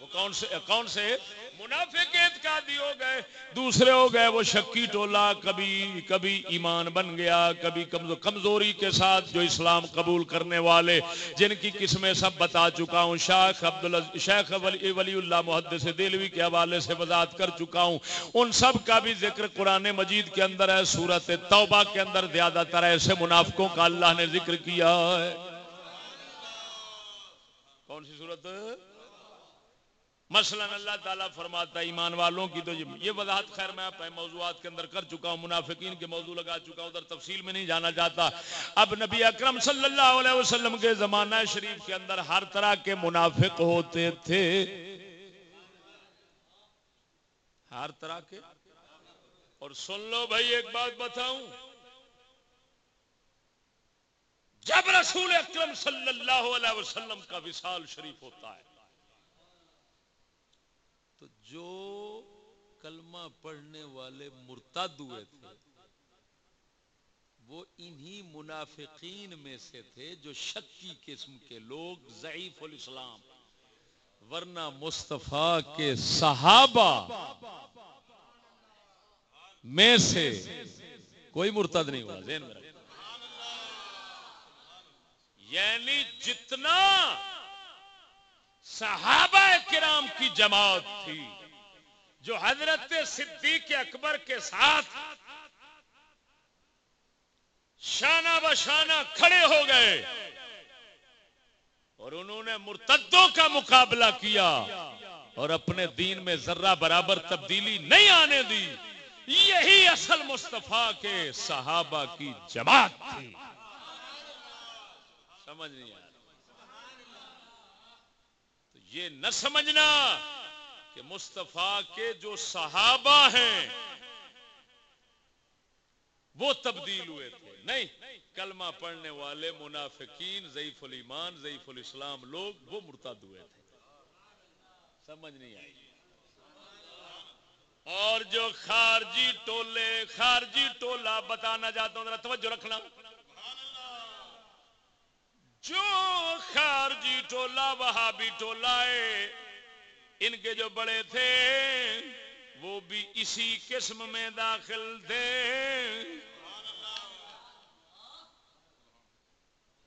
وہ کون سے کون سے؟ منافق اعتقادی ہو گئے، دوسرے ہو گئے، وہ شکی ٹولا، کبھی کبھی ایمان بن گیا، کبھی کمزوری کے ساتھ جو اسلام قبول کرنے والے، جن کی قسمیں سب بتا چکا ہوں، شیخ عبد شیخ ولی اللہ محدث دلوی کے حوالے سے وضاحت کر چکا ہوں۔ ان سب کا بھی ذکر قرآن مجید کے اندر ہے صورت توبہ کے اندر زیادہ تر ایسے منافقوں کا اللہ نے ذکر کیا ہے۔ کون سی صورت مثلا اللہ تعالیٰ فرماتا ہے، ایمان والوں کی تو یہ وضاحت خیر میں موضوعات کے اندر کر چکا ہوں، منافقین کے موضوع لگا چکا ہوں، ادھر تفصیل میں نہیں جانا چاہتا۔ اب نبی اکرم صلی اللہ علیہ وسلم کے زمانہ شریف کے اندر ہر طرح کے منافق ہوتے تھے۔ ہر طرح کے؟ اور سن لو بھائی، ایک بات بتاؤں۔ جب رسول اکرم صلی اللہ علیہ وسلم کا وصال شریف ہوتا ہے جو کلمہ پڑھنے والے مرتد ہوئے تھے، وہ انہی منافقین میں سے تھے جو شکی قسم کے لوگ، ضعیف الاسلام، ورنہ مصطفیٰ کے صحابہ میں سے کوئی مرتد نہیں ہوا، ذہن میں یعنی جتنا صحابہ کرام کی جماعت تھی جو حضرت صدیق اکبر کے ساتھ شانہ بشانہ کھڑے ہو گئے اور انہوں نے مرتدوں کا مقابلہ کیا اور اپنے دین میں ذرہ برابر تبدیلی نہیں آنے دی، یہی اصل مصطفیٰ کے صحابہ کی جماعت تھی۔ سمجھ نہیں آیا یہ نہ سمجھنا کہ مصطفیٰ کے جو صحابہ ہیں، وہ تبدیل ہوئے تھے۔ نہیں، کلمہ پڑھنے والے، منافقین ضعیف الایمان ضعیف الاسلام لوگ، وہ مرتد ہوئے تھے۔ سمجھ نہیں آئی۔ اور جو خارجی ٹولے، خارجی ٹولہ بتانا چاہتا ہوں، ذرا توجہ رکھنا۔ جو خارجی ٹولا، وہابی ٹولا ہے ان کے جو بڑے تھے، وہ بھی اسی قسم میں داخل تھے۔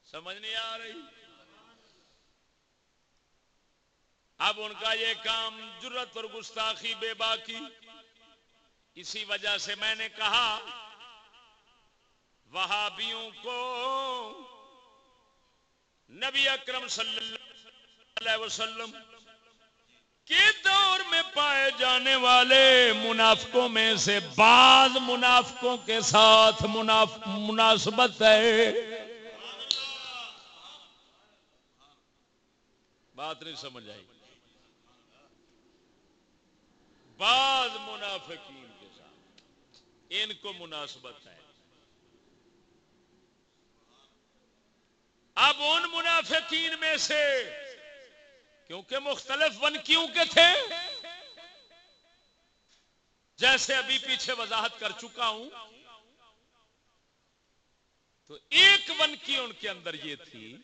سمجھ نہیں آ رہی؟ اب ان کا یہ کام جرت اور گستاخی بے باقی اسی وجہ سے میں نے کہا، وہابیوں کو نبی اکرم صلی اللہ علیہ وسلم کے دور میں پائے جانے والے منافقوں میں سے بعض منافقوں کے ساتھ مناسبت ہے۔ بات نہیں سمجھ آئی۔ بعض منافقین کے ساتھ ان کو مناسبت ہے۔ اب ان منافقین میں سے کیونکہ مختلف ون کیوں کے تھے؟ جیسے ابھی پیچھے وضاحت کر چکا ہوں، تو ایک ون کی ان کے اندر یہ تھی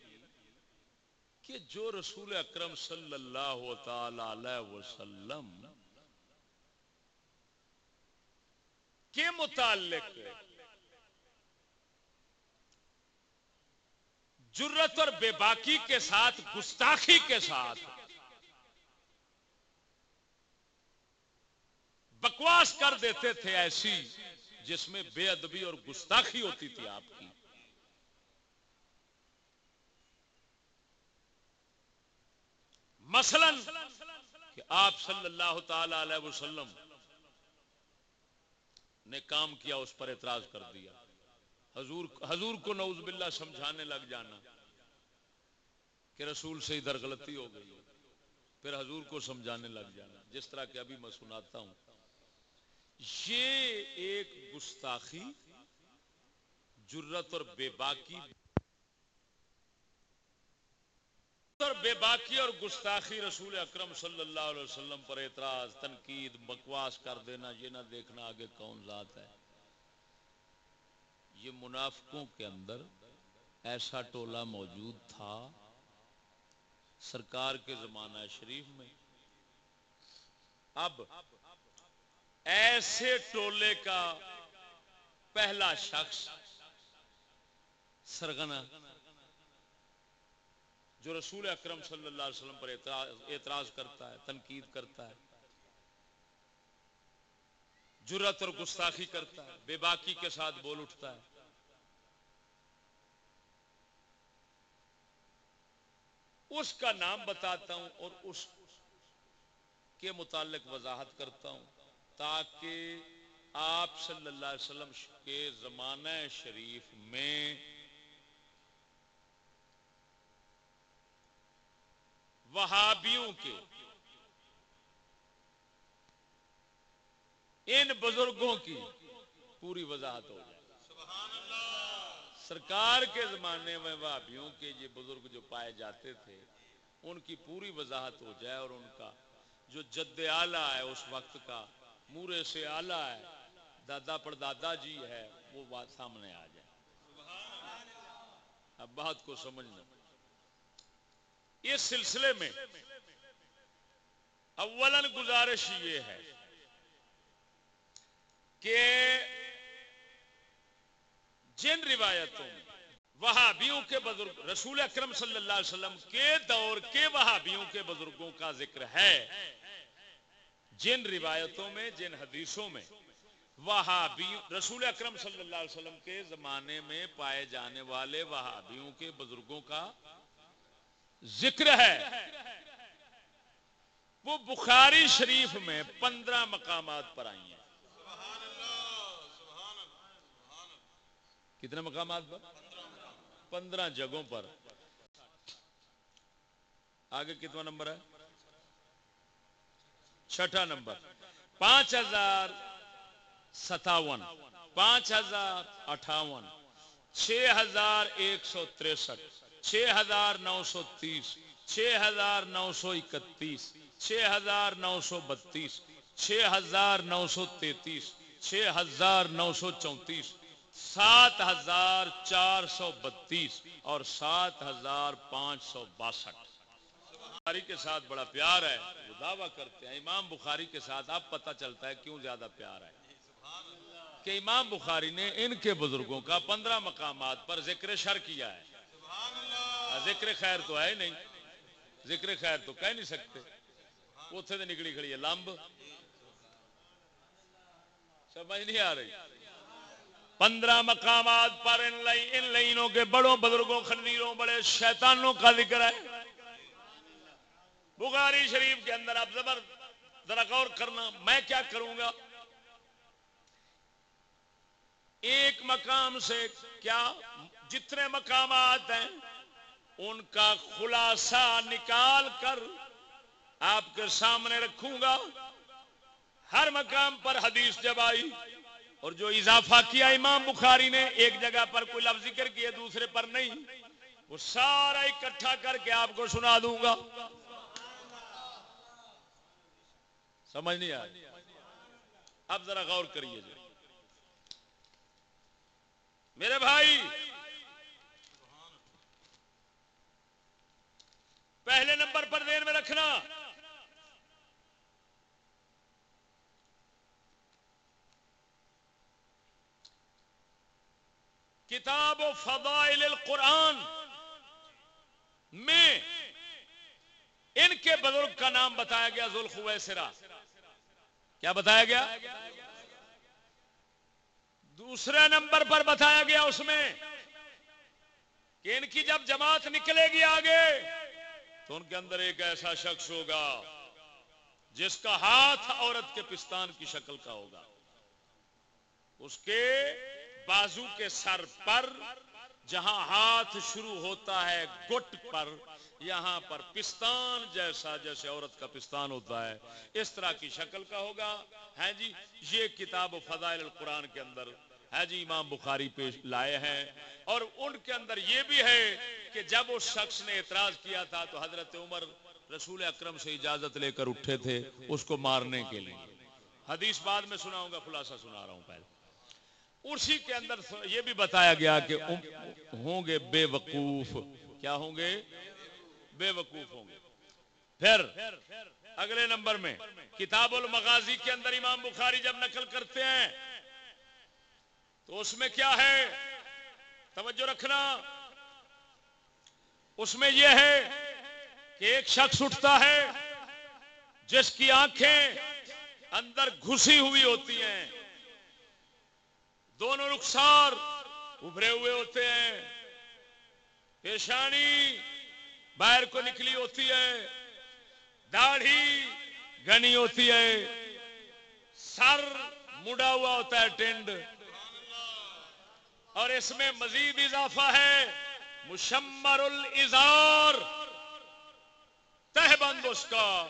کہ جو رسول اکرم صلی اللہ تعالی علیہ وسلم کے متعلق جرت اور بے باکی کے ساتھ، گستاخی کے ساتھ بکواس کر دیتے تھے ایسی جس میں بے ادبی اور گستاخی ہوتی تھی آپ کی۔ مثلا کہ آپ صلی اللہ تعالی علیہ وسلم نے کام کیا، اس پر اعتراض کر دیا۔ حضور حضور کو نعوذ باللہ سمجھانے لگ جانا کہ رسول سے ادھر غلطی ہو گئی۔ پھر حضور کو سمجھانے لگ جانا۔ جس طرح کہ ابھی میں سناتا ہوں۔ یہ ایک گستاخی، جرت اور بے باکی اور بے باکی اور گستاخی رسول اکرم صلی اللہ علیہ وسلم پر اعتراض، تنقید، بکواس کر دینا، یہ نہ دیکھنا آگے کون ذات ہے۔ یہ منافقوں کے اندر ایسا ٹولہ موجود تھا سرکار کے زمانہ شریف میں۔ اب ایسے ٹولے کا پہلا شخص سرگنا جو رسول اکرم صلی اللہ علیہ وسلم پر اعتراض کرتا ہے، تنقید کرتا ہے جرت اور گستاخی کرتا ہے، بے باکی کے ساتھ بول اٹھتا ہے۔ اس کا نام بتاتا ہوں اور اس کے متعلق وضاحت کرتا ہوں۔ تاکہ آپ صلی اللہ علیہ وسلم کے زمانہ شریف میں وہابیوں کے ان بزرگوں کی پوری وضاحت ہو جائے۔ سرکار کے زمانے میں وہابیوں کے یہ بزرگ جو پائے جاتے تھے، ان کی پوری وضاحت ہو جائے اور ان کا جو جد آلہ ہے اس وقت کا مورے سے آلہ ہے، دادا پر دادا جی ہے، وہ بات سامنے آ جائے۔ اب بات کو سمجھنا۔ اس سلسلے میں اولن گزارش یہ ہے کہ جن روایتوں میں وہابیوں کے بزرگ، رسول اکرم صلی اللہ علیہ وسلم کے دور کے وہابیوں کے بزرگوں کا ذکر ہے جن روایتوں میں، جن حدیثوں میں وہابیوں، رسول اکرم صلی اللہ علیہ وسلم کے زمانے میں پائے جانے والے وہابیوں کے بزرگوں کا ذکر ہے۔ وہ بخاری شریف میں پندرہ مقامات پر آئی ہیں۔ کتنے مقامات پر؟ پندرہ جگہوں پر۔ آگے کتنا نمبر ہے؟ چھٹا نمبر۔ پانچ ہزار ستاون۔ پانچ ہزار اٹھاون۔ چھ ہزار ایک سو تریسٹھ۔ چھ ہزار نو سو تیس۔ چھ ہزار نو سو اکتیس۔ چھ ہزار نو سو بتیس۔ چھ ہزار نو سو تینتیس چھ ہزار نو سو چونتیس۔ سات ہزار چار سو بتیس اور سات ہزار پانچ سو باسٹھ۔ کے ساتھ بڑا پیار ہے۔ دعویٰ کرتے ہیں۔ امام بخاری کے ساتھ اب پتہ چلتا ہے کیوں زیادہ پیار ہے۔ کہ امام بخاری نے ان کے بزرگوں کا پندرہ مقامات پر ذکر شر کیا ہے۔ ذکر خیر تو ہے نہیں۔ ذکر خیر تو کہہ نہیں سکتے۔ اتنے تو نکلی کھڑی ہے لمب۔ سمجھ نہیں آ رہی۔ پندرہ مقامات پر ان ان لائنوں کے بڑوں بزرگوں، خنویروں، بڑے شیطانوں کا ذکر ہے۔ بخاری شریف کے اندر آپ زبر ذرا غور کرنا، میں کیا کروں گا؟ ایک مقام سے کیا جتنے مقامات ہیں، ان کا خلاصہ نکال کر آپ کے سامنے رکھوں گا۔ ہر مقام پر حدیث جب آئی اور جو اضافہ کیا امام بخاری نے، ایک جگہ پر کوئی لفظ ذکر کیا، دوسرے پر نہیں، وہ سارا اکٹھا کر کے آپ کو سنا دوں گا۔ سمجھ نہیں آیا اب ذرا غور کریے جی میرے بھائی، پہلے نمبر پر دین میں رکھنا۔ کتاب و فضائل القرآن میں ان کے بزرگ کا نام بتایا گیا ذوالخویسرا کیا بتایا گیا؟ دوسرے نمبر پر بتایا گیا اس میں کہ ان کی جب جماعت نکلے گی آگے تو ان کے اندر ایک ایسا شخص ہوگا جس کا ہاتھ عورت کے پستان کی شکل کا ہوگا۔ اس کے بازو کے سر پر جہاں ہاتھ شروع ہوتا ہے، گٹ پر یہاں پر پستان جیسا جیسے عورت کا پستان ہوتا ہے، اس طرح کی شکل کا ہوگا۔ ہے جی یہ کتاب فضائل القرآن کے اندر ہے جی امام بخاری پیش لائے ہیں۔ اور ان کے اندر یہ بھی ہے کہ جب اس شخص نے اعتراض کیا تھا تو حضرت عمر رسول اکرم سے اجازت لے کر اٹھے تھے اس کو مارنے کے لیے۔ حدیث بعد میں سناؤں گا، خلاصہ سنا رہا ہوں پہلے۔ اسی کے اندر یہ بھی بتایا گیا کہ ہوں گے بے وقوف۔ کیا ہوں گے؟ بے وقوف ہوں گے۔ پھر اگلے نمبر میں کتاب المغازی کے اندر امام بخاری جب نقل کرتے ہیں، تو اس میں کیا ہے؟ توجہ رکھنا۔ اس میں یہ ہے کہ ایک شخص اٹھتا ہے، جس کی آنکھیں اندر گھسی ہوئی ہوتی ہیں۔ دونوں رخسار ابھرے ہوئے ہوتے ہیں۔ پیشانی باہر کو نکلی ہوتی ہے، داڑھی گنی ہوتی ہے، سر مڈا ہوا ہوتا ہے ٹینڈ۔ اور اس میں مزید اضافہ ہے، مشمر الزار تہ بند اس کا۔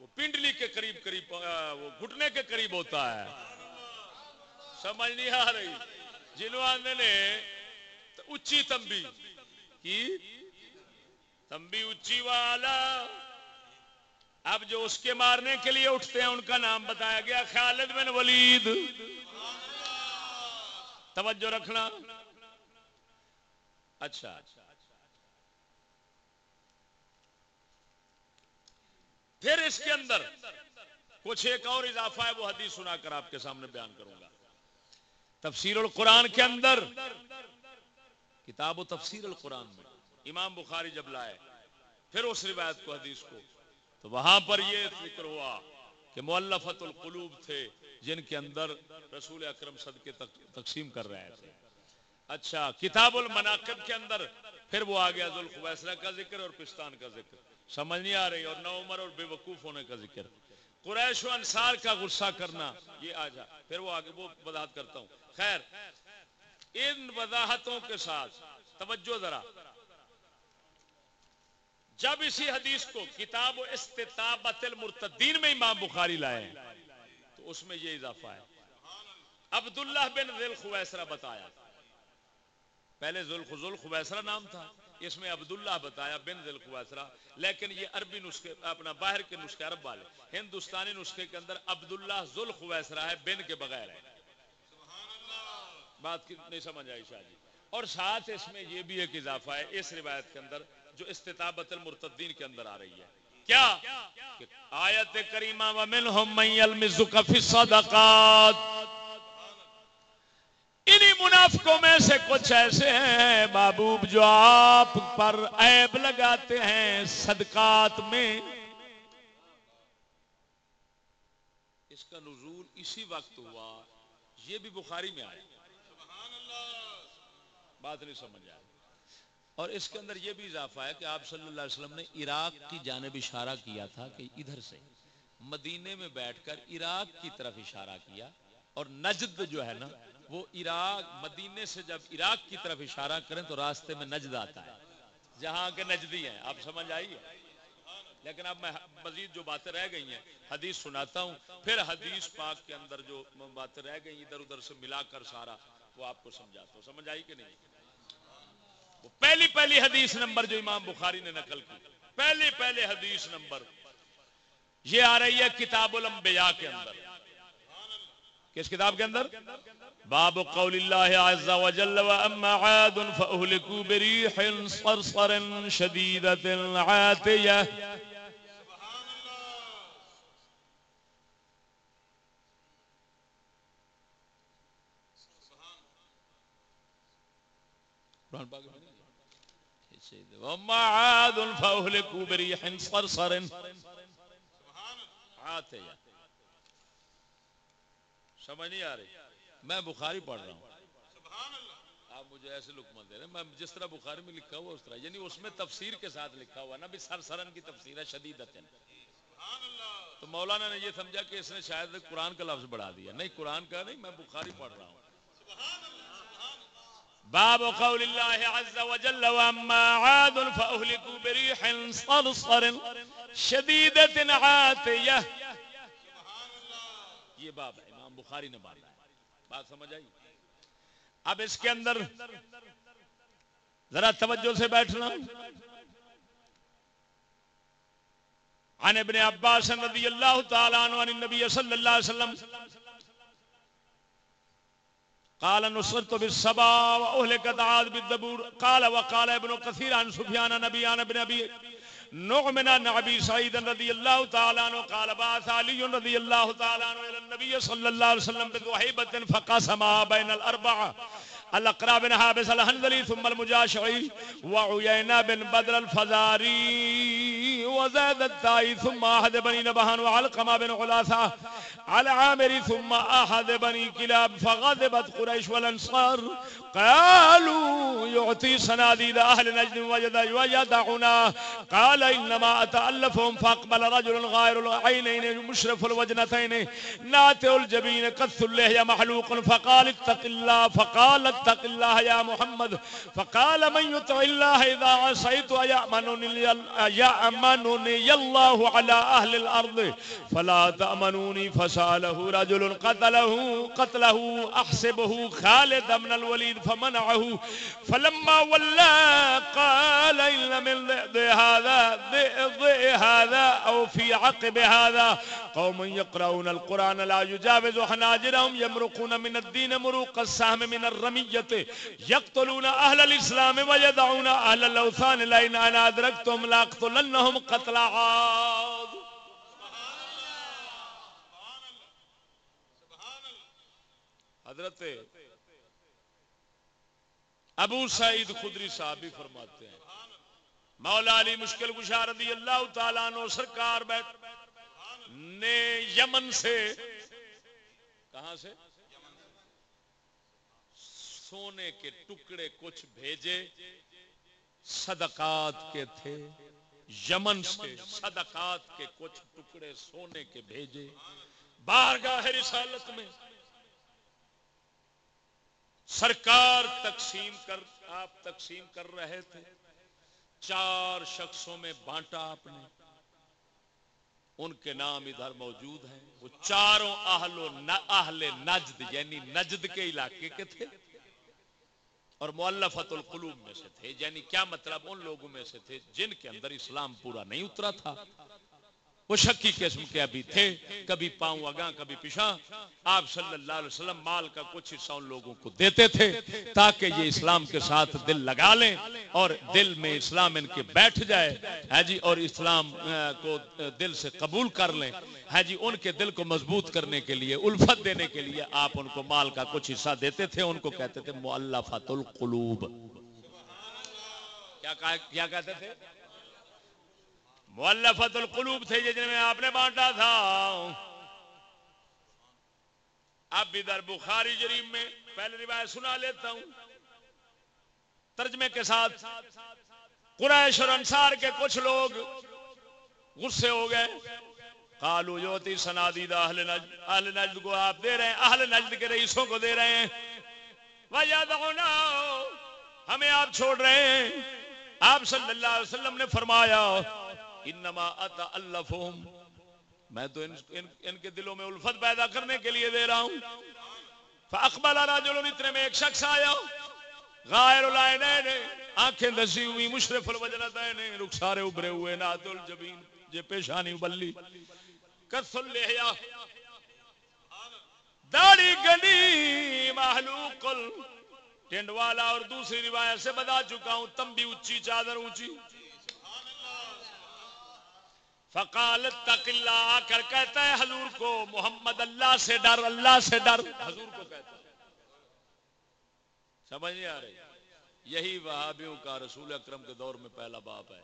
وہ پنڈلی کے قریب قریب وہ گھٹنے کے قریب ہوتا ہے۔ سمجھ نہیں آ رہی۔ جنہوں نے اچھی تمبی کی تمبی اچھی والا۔ اب جو اس کے مارنے کے لیے اٹھتے ہیں، ان کا نام بتایا گیا، خالد بن ولید۔ توجہ رکھنا۔ اچھا۔ پھر اس کے اندر کچھ ایک اور اضافہ ہے، وہ حدیث سنا کر آپ کے سامنے بیان کروں گا۔ تفسیر القرآن کے اندر، کتاب و تفسیر القرآن میں۔ امام بخاری جب لائے، پھر اس روایت کو، حدیث کو۔ تو وہاں پر یہ ذکر ہوا کہ مولفت القلوب تھے، جن کے اندر رسول اکرم صد کے تقسیم کر رہے تھے۔ اچھا کتاب المناقب کے اندر پھر وہ آ گیا کا ذکر اور پستان کا ذکر۔ سمجھ نہیں آ رہی، اور نو عمر اور بے وقوف ہونے کا ذکر۔ قریش و انصار کا غصہ کرنا، یہ آ جا۔ پھر وہ آگے، وہ وضاحت کرتا ہوں۔ خیر، ان وضاحتوں کے ساتھ، توجہ ذرا۔ جب اسی حدیث کو کتاب و استطابت المرتدین میں امام بخاری لائے تو اس میں یہ اضافہ ہے۔ عبداللہ بن ذل خویسرہ بتایا۔ پہلے ذل خویسرہ نام تھا، اس میں عبداللہ بتایا بن ذل خویسرہ لیکن یہ عربی نسخے، اپنا باہر کے نسخے عرب والے، ہندوستانی نسخے کے اندر عبداللہ ذل خویسرہ ہے بن کے بغیر ہے۔ بات نہیں سمجھ آئی شاہ جی۔ اور ساتھ اس میں یہ بھی ایک اضافہ ہے، اس روایت کے اندر جو استطابت المرتدین کے اندر آ رہی ہے۔ کیا؟ آیت کریمہ ومنہم من یلمزک فی الصدقات۔ انہی منافقوں میں سے کچھ ایسے ہیں بابوب جو آپ پر عیب لگاتے ہیں صدقات میں۔ اس کا نزول اسی وقت ہوا، یہ بھی بخاری میں آیا۔ بات نہیں سمجھ آئی۔ اور اس کے اندر یہ بھی اضافہ ہے کہ آپ صلی اللہ علیہ وسلم نے عراق کی جانب اشارہ کیا تھا کہ ادھر سے مدینے میں بیٹھ کر عراق کی طرف اشارہ کیا اور نجد جو ہے نا، وہ عراق، مدینے سے جب عراق کی طرف اشارہ کریں تو راستے میں نجد آتا ہے۔ جہاں کے نجدی ہیں، آپ سمجھ آئیے لیکن اب میں مزید جو باتیں رہ گئی ہیں، حدیث سناتا ہوں۔ پھر حدیث پاک کے اندر جو باتیں رہ گئی ادھر ادھر سے ملا کر سارا، وہ آپ کو سمجھاتا ہوں۔ سمجھ آئی کہ نہیں؟ پہلی پہلی حدیث نمبر جو امام بخاری نے نقل کی۔ پہلی پہلے حدیث نمبر۔ یہ آ رہی ہے کتاب الانبیاء کے اندر۔ کس کتاب کے اندر؟ باب قول اللہ عز و جل و اما عاد فاہلکو بریح صرصر شدیدت عاتیہ۔ قرآن پاک وما عاد فأهلكوا بريح صرصر. عاتية سمجھ نہیں آ رہی. میں بخاری پڑھ رہا ہوں. آپ مجھے ایسے لکمہ دے رہے ہیں. میں جس طرح بخاری میں لکھا ہوا اس طرح. یعنی اس میں تفسیر کے ساتھ لکھا ہوا نا بھی سر سرن کی تفسیر ہے شدید تو مولانا نے یہ سمجھا کہ اس نے شاید قرآن کا لفظ بڑھا دیا. نہیں، قرآن کا نہیں، میں بخاری پڑھ رہا ہوں. باب قول الله عز وجل واما عاد فاهلكوا بريح صرصر شديده عاتيه یہ باب ہے، امام بخاری نے باندھا ہے۔ بات سمجھ آئی؟ اب اس کے اندر ذرا توجہ سے بیٹھنا۔ عن ابن عباس رضی اللہ تعالی عنہ عن النبی صلی اللہ علیہ وسلم قال نصرت بالسبا واهلكت عاد بالدبور. قال وقال ابن كثير عن سفيان نبي عن ابن ابي نعمنا عن ابي سعيد رضي الله تعالى عنه. قال بعث علي رضي الله تعالى عنه الى النبي صلى الله عليه وسلم بذوهيبه فقسمها بين الاربعه الاقرا بن حابس الحنظلي ثم المجاشعي وعيينا بن بدر الفزاري. وزاد التاي ثم احد بني نبهان وعلقما بن علاثة على عامر ثم احد بني كلاب فغضبت قريش والانصار قالوا يعطي صناديد اهل نجد وجد ويدعنا قال انما اتالفهم فاقبل رجل غير العينين مشرف الوجنتين. ناتئ الجبين قث اللحيه محلوق. فقال اتق الله، فقال اتق الله يا محمد. فقال من يطع الله اذا عصيت يامنني الله على اهل الارض فلا تامنوني فساله رجل قتله قتله احسبه خالد من الوليد. فمنعه. فلما ولى قال ان من هذا هذا او في عقب هذا. قوم يقرؤون القران لا يجاوز حناجرهم، يمرقون من الدين مروق السهم من الرميه يقتلون اهل الاسلام ويدعون اهل الاوثان لئن انا ادركتهم لاقتلنهم قتل عاد. حضرت ابو سعید خدری صاحب بھی فرماتے ہیں۔ مولا علی مشکل گشار رضی اللہ تعالیٰ عنہ سرکار بیٹھ نے یمن سے کہاں سے؟ سونے کے ٹکڑے کچھ بھیجے، صدقات کے تھے۔ یمن سے صدقات کے کچھ ٹکڑے سونے کے بھیجے۔ بارگاہ رسالت میں سرکار تقسیم کر، آپ تقسیم کر رہے تھے۔ چار شخصوں میں بانٹا آپ نے۔ ان کے نام ادھر موجود ہیں۔ وہ چاروں اہل اہل نجد یعنی نجد کے علاقے کے تھے۔ اور مولفت القلوب میں سے تھے۔ یعنی کیا مطلب؟ ان لوگوں میں سے تھے جن کے اندر اسلام پورا نہیں اترا تھا۔ وہ شکی قسم کے ابھی تھے، کبھی پاؤں اگاں، کبھی پیشا آپ صلی اللہ علیہ وسلم مال کا کچھ حصہ ان لوگوں کو دیتے تھے تاکہ یہ اسلام کے ساتھ دل لگا لیں اور دل میں اسلام ان کے بیٹھ جائے۔ ہے جی اور اسلام کو دل سے قبول کر لیں۔ ہے جی ان کے دل کو مضبوط کرنے کے لیے، الفت دینے کے لیے آپ ان کو مال کا کچھ حصہ دیتے تھے۔ ان کو کہتے تھے مؤلفت القلوب۔ کیا کہتے تھے؟ مولفت القلوب تھے جن میں آپ نے بانٹا تھا۔ اب ادھر بخاری جریم میں پہلے روایت سنا لیتا ہوں۔ ترجمے کے ساتھ قریش اور انصار کے کچھ لوگ غصے ہو گئے۔ کالو یوتی سنادید اہل نجد اہل نجد کو آپ دے رہے ہیں، اہل نجد کے رئیسوں کو دے رہے ہیں۔ ہمیں آپ چھوڑ رہے ہیں۔ آپ صلی اللہ علیہ وسلم نے فرمایا انما اتالفهم میں تو ان, ان, ان کے دلوں میں الفت پیدا کرنے کے لیے دے رہا ہوں۔ فاقبل رجل اتنے میں ایک شخص آیا۔ غائر العینین آنکھیں دسی ہوئی مشرف الوجنتین رخسارے ابھرے ہوئے ناد الجبین جے پیشانی ابلی کث اللحیا داڑھی گنی محلوق ٹینڈ والا اور دوسری روایت سے بتا چکا ہوں تم بھی اونچی چادر اونچی۔ فقال تق اللہ، آ کر کہتا ہے حضور کو، محمد اللہ سے ڈر، اللہ سے ڈر۔ حضور کو کہتا ہے۔ سمجھ نہیں آ رہی؟ یہی وہابیوں کا رسول اکرم کے دور میں پہلا باپ ہے۔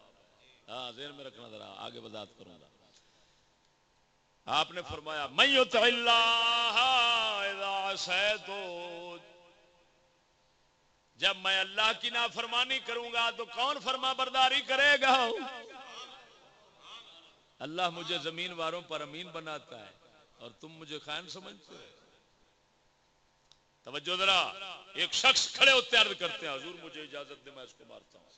ہاں ذہن میں رکھنا ذرا، آگے وضاحت کروں گا۔ آپ نے فرمایا میں جب میں اللہ کی نافرمانی کروں گا تو کون فرما برداری کرے گا؟ اللہ مجھے زمین واروں پر امین بناتا ہے اور تم مجھے خائن سمجھتے ہو۔ توجہ ذرا، ایک شخص کھڑے ہوتے عرض کرتے ہیں، حضور مجھے اجازت دے، میں اس کو مارتا ہوں۔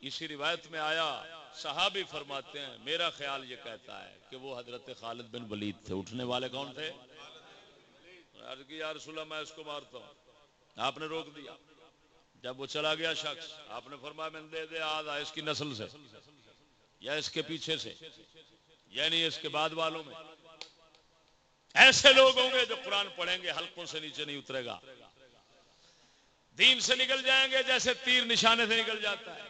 اسی روایت میں آیا، صحابی فرماتے ہیں، میرا خیال یہ کہتا ہے کہ وہ حضرت خالد بن ولید تھے۔ اٹھنے والے کون تھے؟ عرض کی، یا رسول اللہ، میں اس کو مارتا ہوں۔ آپ نے روک دیا۔ جب وہ چلا گیا شخص، آپ نے فرمایا، میں دے دے آدھا اس کی نسل سے۔ یا اس کے پیچھے سے یعنی اس کے بعد والوں میں۔ ایسے لوگ ہوں گے جو قرآن پڑھیں گے، حلقوں سے نیچے نہیں اترے گا۔ دین سے نکل جائیں گے جیسے تیر نشانے سے نکل جاتا ہے۔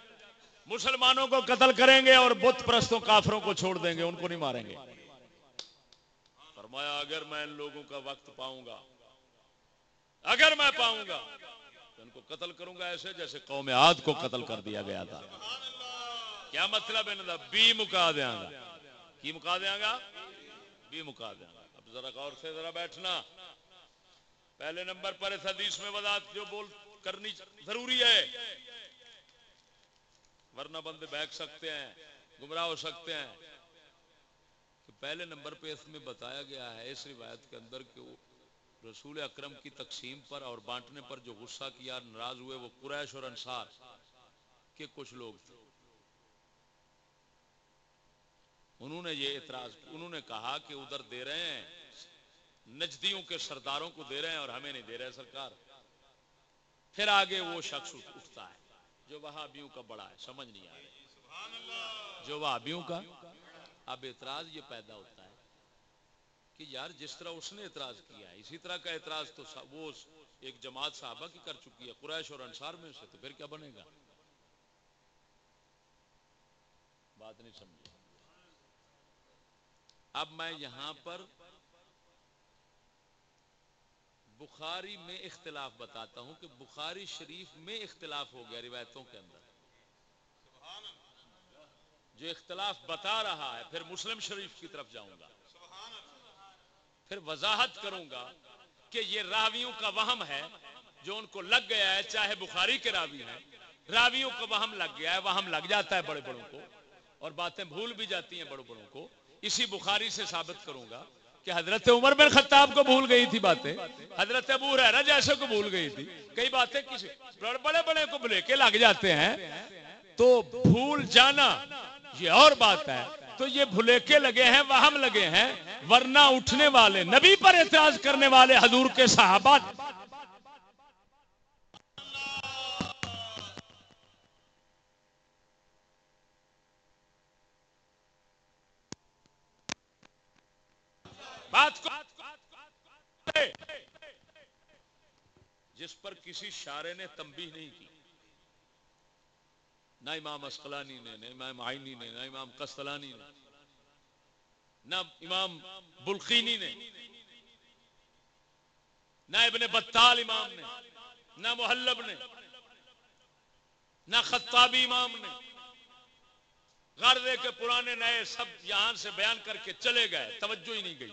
مسلمانوں کو قتل کریں گے اور بت پرستوں کافروں کو چھوڑ دیں گے، ان کو نہیں ماریں گے۔ فرمایا، اگر میں ان لوگوں کا وقت پاؤں گا، اگر میں پاؤں گا، تو ان کو قتل کروں گا ایسے جیسے قوم عاد کو قتل کر دیا گیا تھا۔ کیا مطلب ہے؟ بی مکا دیا گا کی مکا دیا گا؟ بی مکا دیا گا۔ اب ذرا غور سے ذرا بیٹھنا۔ پہلے نمبر پر اس حدیث میں وضاحت جو بول کرنی ضروری ہے۔ ورنہ بندے بیٹھ سکتے ہیں، گمراہ ہو سکتے ہیں۔ کہ پہلے نمبر پہ اس میں بتایا گیا ہے اس روایت کے اندر کہ رسول اکرم کی تقسیم پر اور بانٹنے پر جو غصہ کیا، ناراض ہوئے، وہ قریش اور انصار کے کچھ لوگ تھے۔ انہوں نے یہ اعتراض، انہوں نے کہا کہ ادھر دے رہے ہیں، نجدیوں کے سرداروں کو دے رہے ہیں اور ہمیں نہیں دے رہے سرکار۔ پھر آگے وہ شخص اٹھتا ہے، جو وہابیوں کا بڑا ہے، سمجھ نہیں آ رہا۔ جو وہابیوں کا، اب اعتراض یہ پیدا ہوتا ہے کہ یار جس طرح اس نے اعتراض کیا ہے، اسی طرح کا اعتراض تو وہ ایک جماعت صحابہ کی کر چکی ہے، قریش اور انصار میں سے، تو پھر کیا بنے گا؟ بات نہیں سمجھ اب میں یہاں پر بخاری میں اختلاف بتاتا ہوں کہ بخاری شریف میں اختلاف ہو گیا روایتوں کے اندر۔ جو اختلاف بتا رہا ہے، پھر مسلم شریف کی طرف جاؤں گا۔ پھر وضاحت کروں گا کہ یہ راویوں کا وہم ہے، جو ان کو لگ گیا ہے، چاہے بخاری کے راوی ہیں۔ راویوں کا وہم لگ گیا ہے، وہم لگ جاتا ہے بڑے بڑوں کو، اور باتیں بھول بھی جاتی ہیں بڑے بڑوں کو۔ اسی بخاری سے ثابت کروں گا کہ حضرت عمر بن خطاب کو بھول گئی تھی باتیں، حضرت ابو رحرا جیسے کو بھول گئی تھی۔ کئی باتیں کسی بڑے بڑے کو لے کے لگ جاتے ہیں۔ تو بھول جانا، یہ اور بات ہے۔ تو یہ بھولے کے لگے ہیں، وہم لگے ہیں۔ ورنہ اٹھنے والے، نبی پر اعتراض کرنے والے حضور کے صحابہ بات کو جس پر کسی شارے نے تمبی نہیں کی۔ نہ امام اسقلانی نے، نہ امام آئینی نے، نہ امام قسطلانی نے، نہ امام بلقینی نے، نہ ابن بطال امام نے، نہ محلب نے، نہ خطابی امام نے۔ غرضے کے پرانے نئے سب یہاں سے بیان کر کے چلے گئے، توجہ ہی نہیں گئی۔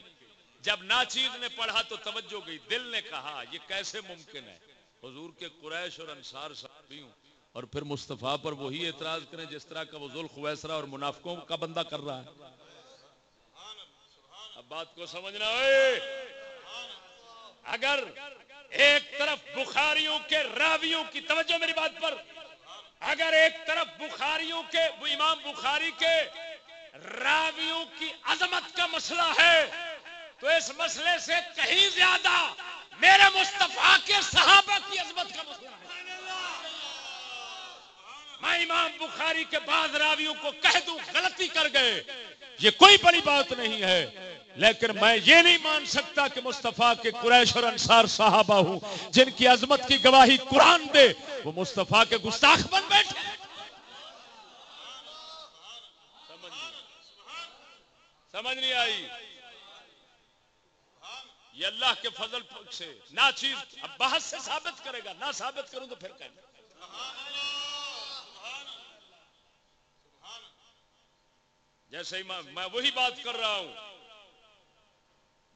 جب ناچیز نے پڑھا تو توجہ گئی، دل نے کہا یہ کیسے ممکن ہے؟ حضور کے قریش اور انصار صحابیوں اور پھر مصطفیٰ پر وہی اعتراض کریں جس طرح کا وہ ذوالخویسرا اور منافقوں کا بندہ کر رہا ہے۔ اب بات کو سمجھنا ہوئے اگر ایک طرف بخاریوں کے راویوں کی توجہ میری بات پر، اگر ایک طرف بخاریوں کے امام بخاری کے راویوں کی عظمت کا مسئلہ ہے، تو اس مسئلے سے کہیں زیادہ میرے مصطفیٰ کے صحابہ کی عظمت کا مسئلہ ہے۔ میں امام بخاری کے بعد راویوں کو کہہ دوں، غلطی کر گئے۔ یہ کوئی بڑی بات نہیں ہے۔ لیکن میں یہ نہیں مان سکتا کہ مصطفیٰ کے قریش اور انصار صحابہ ہوں۔ جن کی عظمت کی گواہی قرآن دے، وہ مصطفیٰ کے گستاخ بن بیٹھے۔ سمجھ نہیں آئی۔ یہ اللہ کے فضل سے نہ چیز اب بحث سے ثابت کرے گا نہ ثابت کروں تو پھر کہنا جیسے امام، میں وہی بات کر رہا ہوں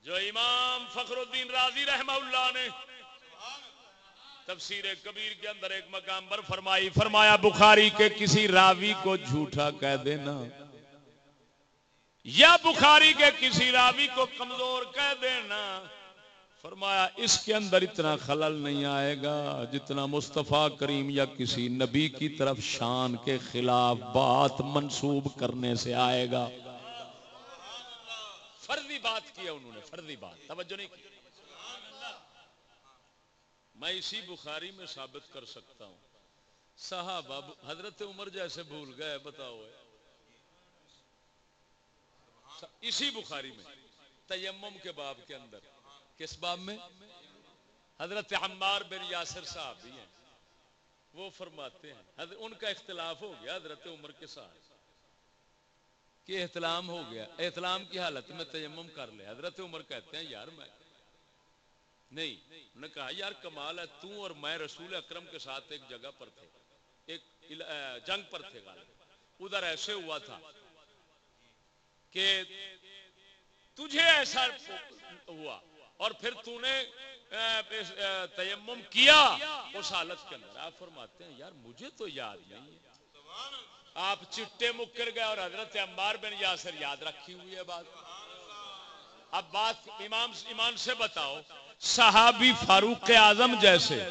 جو امام فخر الدین راضی رحمہ اللہ نے تفسیر کبیر کے اندر ایک مقام پر فرمائی، فرمایا، بخاری کے کسی راوی کو جھوٹا کہہ دینا۔ یا بخاری کے کسی راوی کو کمزور کہہ دینا، فرمایا، اس کے اندر اتنا خلل نہیں آئے گا جتنا مصطفیٰ کریم یا کسی نبی کی طرف شان کے خلاف بات منسوب کرنے سے آئے گا۔ فرضی بات کی ہے انہوں نے فرضی بات، توجہ نہیں کی۔ میں اسی بخاری میں ثابت کر سکتا ہوں۔ صحابہ، حضرت عمر جیسے بھول گئے، بتاؤ۔ اسی بخاری میں، تیمم کے باب کے اندر۔ کس باب میں؟ حضرت عمار بن یاسر صاحب بھی ہیں۔ وہ فرماتے ہیں ان کا اختلاف ہو گیا حضرت عمر کے ساتھ۔ کہ احتلام ہو گیا۔ احتلام کی حالت میں تیمم کر لے۔ حضرت عمر کہتے ہیں، یار میں، نہیں، انہوں نے کہا، یار کمال ہے، تو اور میں رسول اکرم کے ساتھ ایک جگہ پر تھے، ایک جنگ پر تھے غالب ادھر ایسے ہوا تھا کہ تجھے ایسا ہوا اور پھر تو نے تیمم کیا اس حالت کے اندر؟ آپ فرماتے ہیں، یار، مجھے تو یاد نہیں ہے۔ آپ چٹے مکر گئے اور حضرت عمار بن یاسر یاد رکھی ہوئی ہے بات۔ اب بات امام، ایمان سے بتاؤ، صحابی فاروق اعظم جیسے،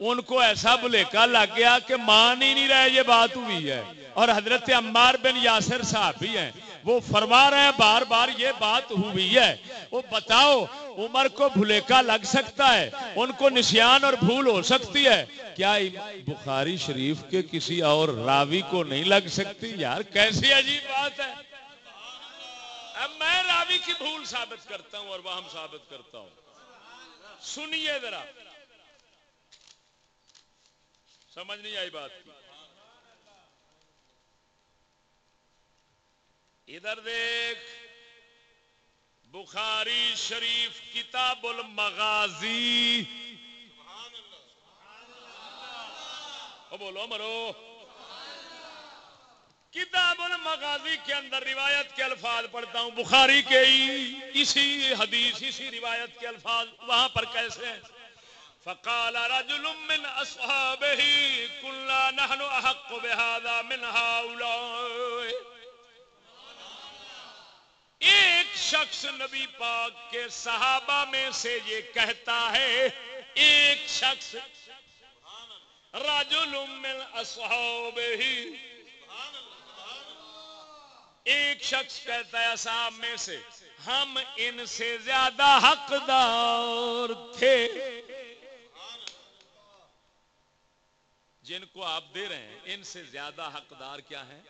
ان کو ایسا بلے کا لگ گیا کہ مان ہی نہیں رہے، یہ بات ہوئی ہے۔ اور حضرت عمار بن یاسر صاحب ہیں۔ وہ فرما رہے ہیں، بار بار یہ بات ہوئی ہے۔ وہ بتاؤ، عمر کو بھولے کا لگ سکتا ہے؟ ان کو نشان اور بھول ہو سکتی ہے؟ کیا بخاری شریف کے کسی اور راوی کو نہیں لگ سکتی؟ یار، کیسی عجیب بات ہے۔ اب میں راوی کی بھول ثابت کرتا ہوں اور وہ ہم ثابت کرتا ہوں۔ سنیے ذرا۔ سمجھ نہیں آئی بات کی؟ ادھر دیکھ، بخاری شریف کتاب المغازی۔ بولو مرو کتاب المغازی کے اندر روایت کے الفاظ پڑھتا ہوں، بخاری کے اسی حدیث، اسی روایت کے الفاظ، وہاں پر کیسے ہیں؟ فقال رجل من اصحابه كنا نحن احق بهذا من هؤلاء۔ ایک شخص نبی پاک کے صحابہ میں سے یہ کہتا ہے، ایک شخص رجل من اصحابه ایک شخص کہتا ہے صاحب میں سے، ہم ان سے زیادہ حقدار تھے۔ جن کو آپ دے رہے ہیں، ان سے زیادہ حقدار کیا ہیں؟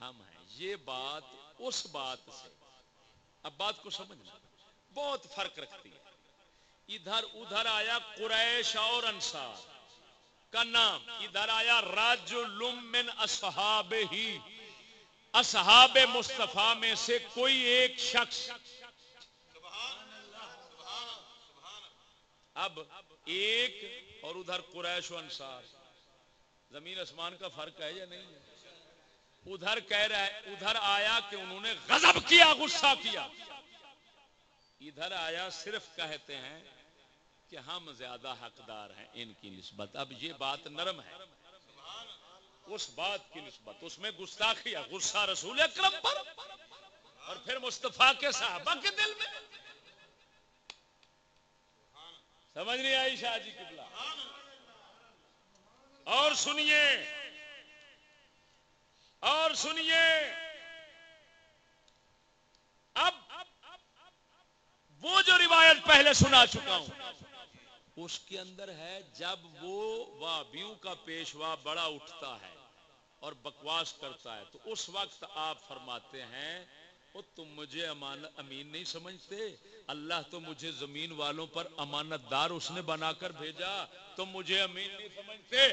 ہم ہیں۔ یہ بات اس بات سے۔ اب بات کو سمجھنا بہت فرق رکھتی ہے۔ ادھر ادھر آیا قریش اور انصار۔ کا نام۔ ادھر آیا راج من اصحاب ہی اصحاب مصطفیٰ میں سے کوئی ایک شخص۔ اب ایک اور ادھر قریش و انصار۔ زمین اسمان کا فرق ہے یا نہیں ہے؟ ادھر کہہ رہا ہے، ادھر آیا کہ انہوں نے غضب کیا، غصہ کیا۔ ادھر آیا صرف کہتے ہیں کہ ہم زیادہ حقدار ہیں، ان کی نسبت۔ اب یہ بات نرم ہے۔ اس بات کی نسبت، اس میں گستاخی ہے، غصہ رسول اکرم پر اور پھر مصطفیٰ کے صحابہ کے دل میں۔ سمجھ نہیں آئی شاہ جی کبلا اور سنیے اور سنیے، اب وہ جو روایت پہلے سنا چکا ہوں، اس کے اندر ہے جب وہ وابیوں کا پیشوا بڑا اٹھتا ہے اور بکواس کرتا ہے، تو اس وقت آپ فرماتے ہیں، وہ تم مجھے امین نہیں سمجھتے؟ اللہ تو مجھے زمین والوں پر امانت دار اس نے بنا کر بھیجا، تم مجھے امین نہیں سمجھتے؟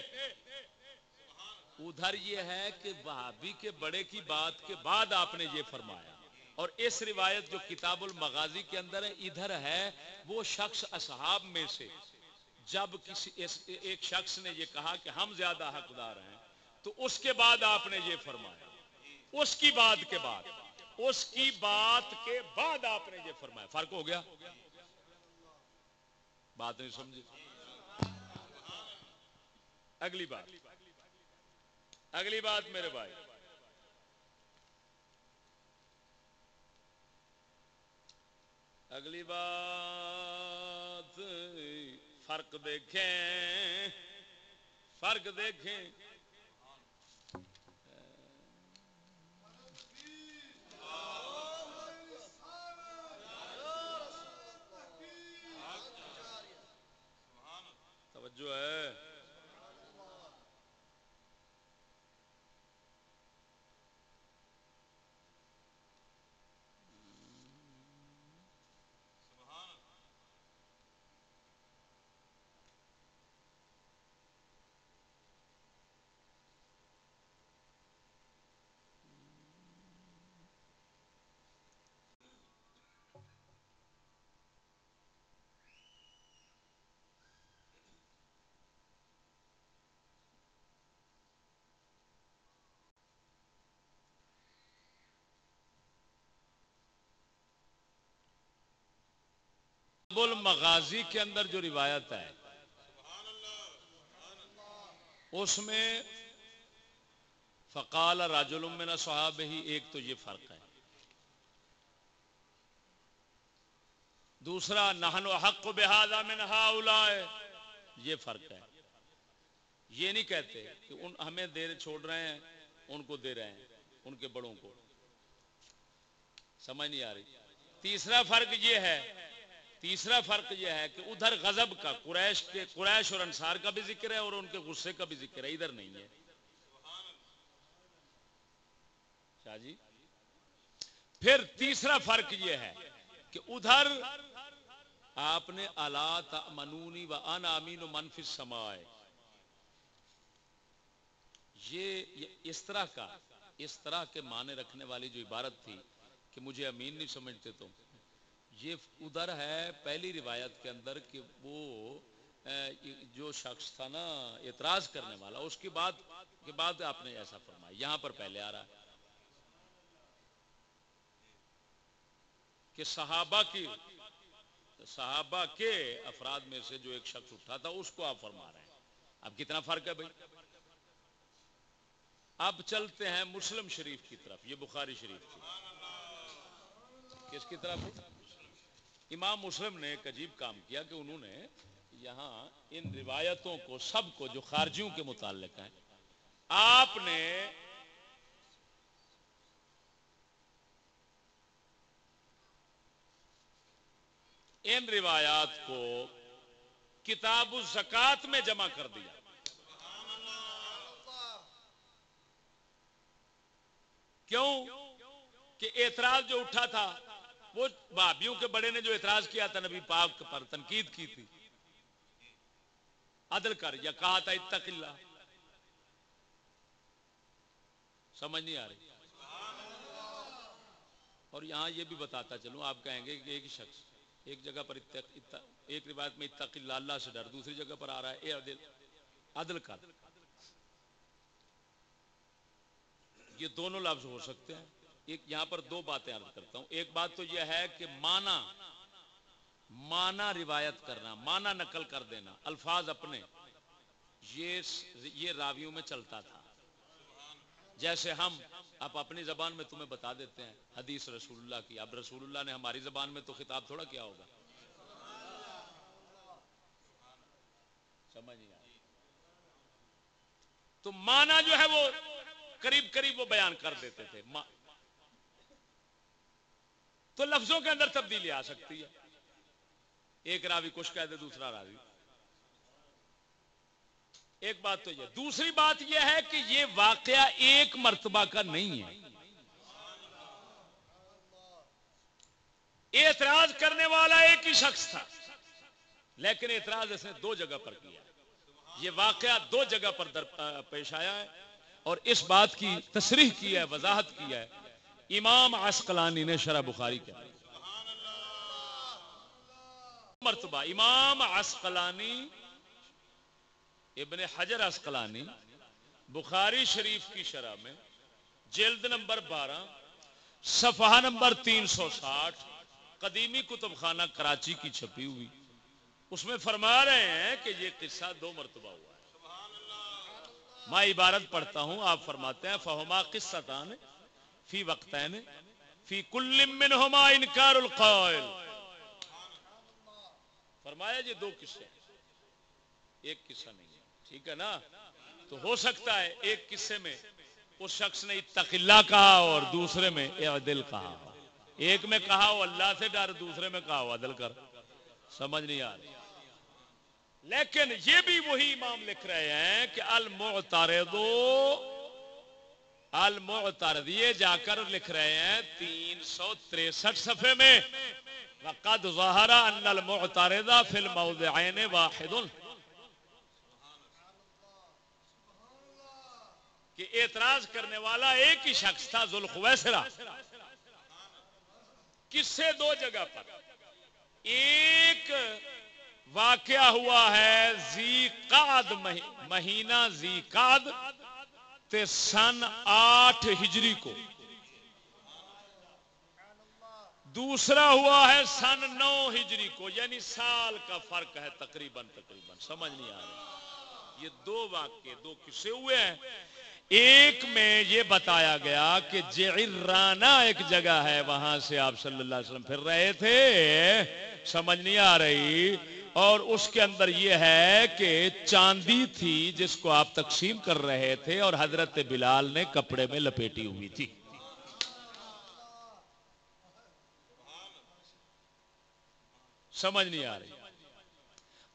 ادھر یہ ہے کہ وہابی کے بڑے کی بات کے بعد آپ نے یہ فرمایا۔ اور اس روایت جو کتاب المغازی کے اندر ہے، ادھر ہے وہ شخص اصحاب میں سے، جب کسی ایک شخص نے یہ کہا کہ ہم زیادہ حقدار ہیں، تو اس کے بعد آپ نے یہ فرمایا۔ اس کی بات کے بعد، اس کی بات کے بعد آپ نے یہ فرمایا۔ فرق ہو گیا؟ بات نہیں سمجھی۔ اگلی بات۔ اگلی بات میرے بھائی۔ اگلی بات فرق دیکھیں۔ فرق دیکھیں۔ توجہ ہے۔ المغازی کے اندر جو روایت ہے، اس میں فقال راجل من صحاب ہی ایک تو یہ فرق ہے۔ دوسرا نہن و حق بحاظ من ہاؤلائے یہ فرق ہے۔ یہ نہیں کہتے کہ ان ہمیں دیر چھوڑ رہے ہیں، ان کو دے رہے ہیں، ان کے بڑوں کو۔ سمجھ نہیں آ رہی۔ تیسرا فرق یہ ہے تیسرا فرق یہ ہے کہ ادھر غضب کا، قریش کے، قریش اور انصار کا بھی ذکر ہے اور ان کے غصے کا بھی ذکر ہے، ادھر نہیں ہے۔ شاہ جی؟ پھر تیسرا فرق یہ ہے کہ ادھر آپ نے آلات منونی و ان امین و منفی سمائے یہ اس طرح کا، اس طرح کے معنی رکھنے والی جو عبارت تھی کہ مجھے امین نہیں سمجھتے تم۔ یہ ادھر ہے پہلی روایت کے اندر کہ وہ جو شخص تھا نا، اعتراض کرنے والا، اس کی بات کے بعد آپ نے ایسا فرمایا، یہاں پر پہلے آ رہا ہے۔ کہ صحابہ کی، صحابہ کے افراد میں سے جو ایک شخص اٹھا تھا، اس کو آپ فرما رہے ہیں۔ اب کتنا فرق ہے بھائی؟ اب چلتے ہیں مسلم شریف کی طرف، یہ بخاری شریف کی۔ کس کی طرف؟ امام مسلم نے ایک عجیب کام کیا کہ انہوں نے یہاں ان روایتوں کو سب کو جو خارجیوں کے متعلق ہیں، آپ نے ان روایات کو کتاب الزکات میں جمع کر دیا۔ کیوں؟ کہ اعتراض جو اٹھا تھا وہ بھابیوں کے بڑے نے جو اعتراض کیا تھا، نبی پاک پر تنقید کی تھی۔ عدل کر، یا کہا تھا، اتق اللہ۔ سمجھ نہیں آ رہی۔ اور یہاں یہ بھی بتاتا چلوں، آپ کہیں گے کہ ایک شخص ایک جگہ پر ایک روایت میں اتق اللہ اللہ سے ڈر، دوسری جگہ پر آ رہا ہے، اے عدل عدل کر۔ یہ دونوں لفظ ہو سکتے ہیں۔ ایک یہاں پر دو باتیں عرض کرتا ہوں۔ ایک بات تو یہ ہے کہ مانا مانا روایت کرنا مانا نقل کر دینا، الفاظ اپنے، یہ یہ راویوں میں چلتا تھا۔ جیسے ہم اب اپنی زبان میں تمہیں بتا دیتے ہیں، حدیث رسول اللہ کی، اب رسول اللہ نے ہماری زبان میں تو خطاب تھوڑا کیا ہوگا۔ سمجھ نہیں تو مانا جو ہے وہ قریب قریب وہ بیان کر دیتے تھے۔ تو لفظوں کے اندر تبدیلی آ سکتی ہے۔ ایک راوی کچھ کہہ دے، دوسرا راوی۔ ایک بات تو یہ، دوسری بات یہ ہے کہ یہ واقعہ ایک مرتبہ کا نہیں ہے۔ اعتراض کرنے والا ایک ہی شخص تھا، لیکن اعتراض اس نے دو جگہ پر کیا۔ یہ واقعہ دو جگہ پر پیش آیا ہے اور اس بات کی تصریح کی ہے، وضاحت کی ہے۔ امام عسقلانی نے شرح بخاری کیا مرتبہ امام عسقلانی، ابن حجر عسقلانی، بخاری شریف کی شرح میں جلد نمبر بارہ، صفحہ نمبر تین سو ساٹھ، قدیمی کتب خانہ کراچی کی چھپی ہوئی۔ اس میں فرما رہے ہیں کہ یہ قصہ دو مرتبہ ہوا ہے۔ میں عبارت پڑھتا ہوں، آپ فرماتے ہیں، فہما قصہ تان فی وقت فی کل منہما انکار القائل۔ فرمایا یہ دو قصے ایک قصہ نہیں ہے، ٹھیک ہے نا؟ تو ہو سکتا ہے ایک قصے میں اس شخص نے اتقلہ کہا اور دوسرے میں عدل کہا۔ ایک میں کہا وہ اللہ سے ڈر، دوسرے میں کہا وہ عدل کر۔ سمجھ نہیں آ رہی۔ لیکن یہ بھی وہی امام لکھ رہے ہیں کہ المعترضو المعترض یہ جا کر لکھ رہے ہیں تین سو تریسٹھ صفحے میں۔ وقد ظہر ان المعترض فی الموضعین واحد۔ کہ اعتراض کرنے والا ایک ہی شخص تھا ذوالخویسرا کس سے؟ دو جگہ پر۔ ایک واقعہ ہوا ہے زی قاد مہینہ زی قاد تے سن آٹھ ہجری کو۔ دوسرا ہوا ہے سن نو ہجری کو یعنی سال کا فرق ہے تقریباً تقریباً، سمجھ نہیں آ رہا یہ دو واقعے، دو کسے ہوئے ہیں۔ ایک میں یہ بتایا گیا کہ جعرانا ایک جگہ ہے، وہاں سے آپ صلی اللہ علیہ وسلم پھر رہے تھے۔ سمجھ نہیں آ رہی۔ اور اس کے اندر یہ ہے کہ چاندی تھی جس کو آپ تقسیم کر رہے تھے اور حضرت بلال نے کپڑے میں لپیٹی ہوئی تھی۔ سمجھ نہیں آ رہی۔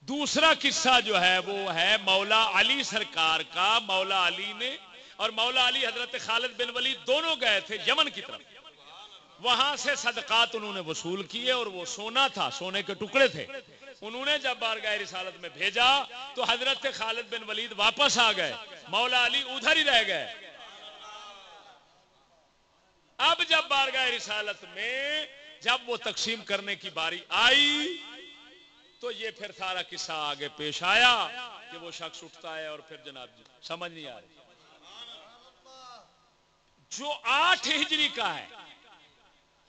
دوسرا قصہ جو ہے وہ ہے مولا علی سرکار کا۔ مولا علی نے اور مولا علی حضرت خالد بن ولی دونوں گئے تھے یمن کی طرف۔ وہاں سے صدقات انہوں نے وصول کیے اور وہ سونا تھا، سونے کے ٹکڑے تھے۔ انہوں نے جب بارگاہ رسالت میں بھیجا تو حضرت خالد بن ولید واپس آ گئے۔ مولا علی ادھر ہی رہ گئے۔ اب جب بارگاہ رسالت میں جب وہ تقسیم کرنے کی باری آئی تو یہ پھر سارا قصہ آگے پیش آیا کہ وہ شخص اٹھتا ہے اور پھر جناب جی سمجھ نہیں آ رہی۔ جو آٹھ ہجری کا ہے،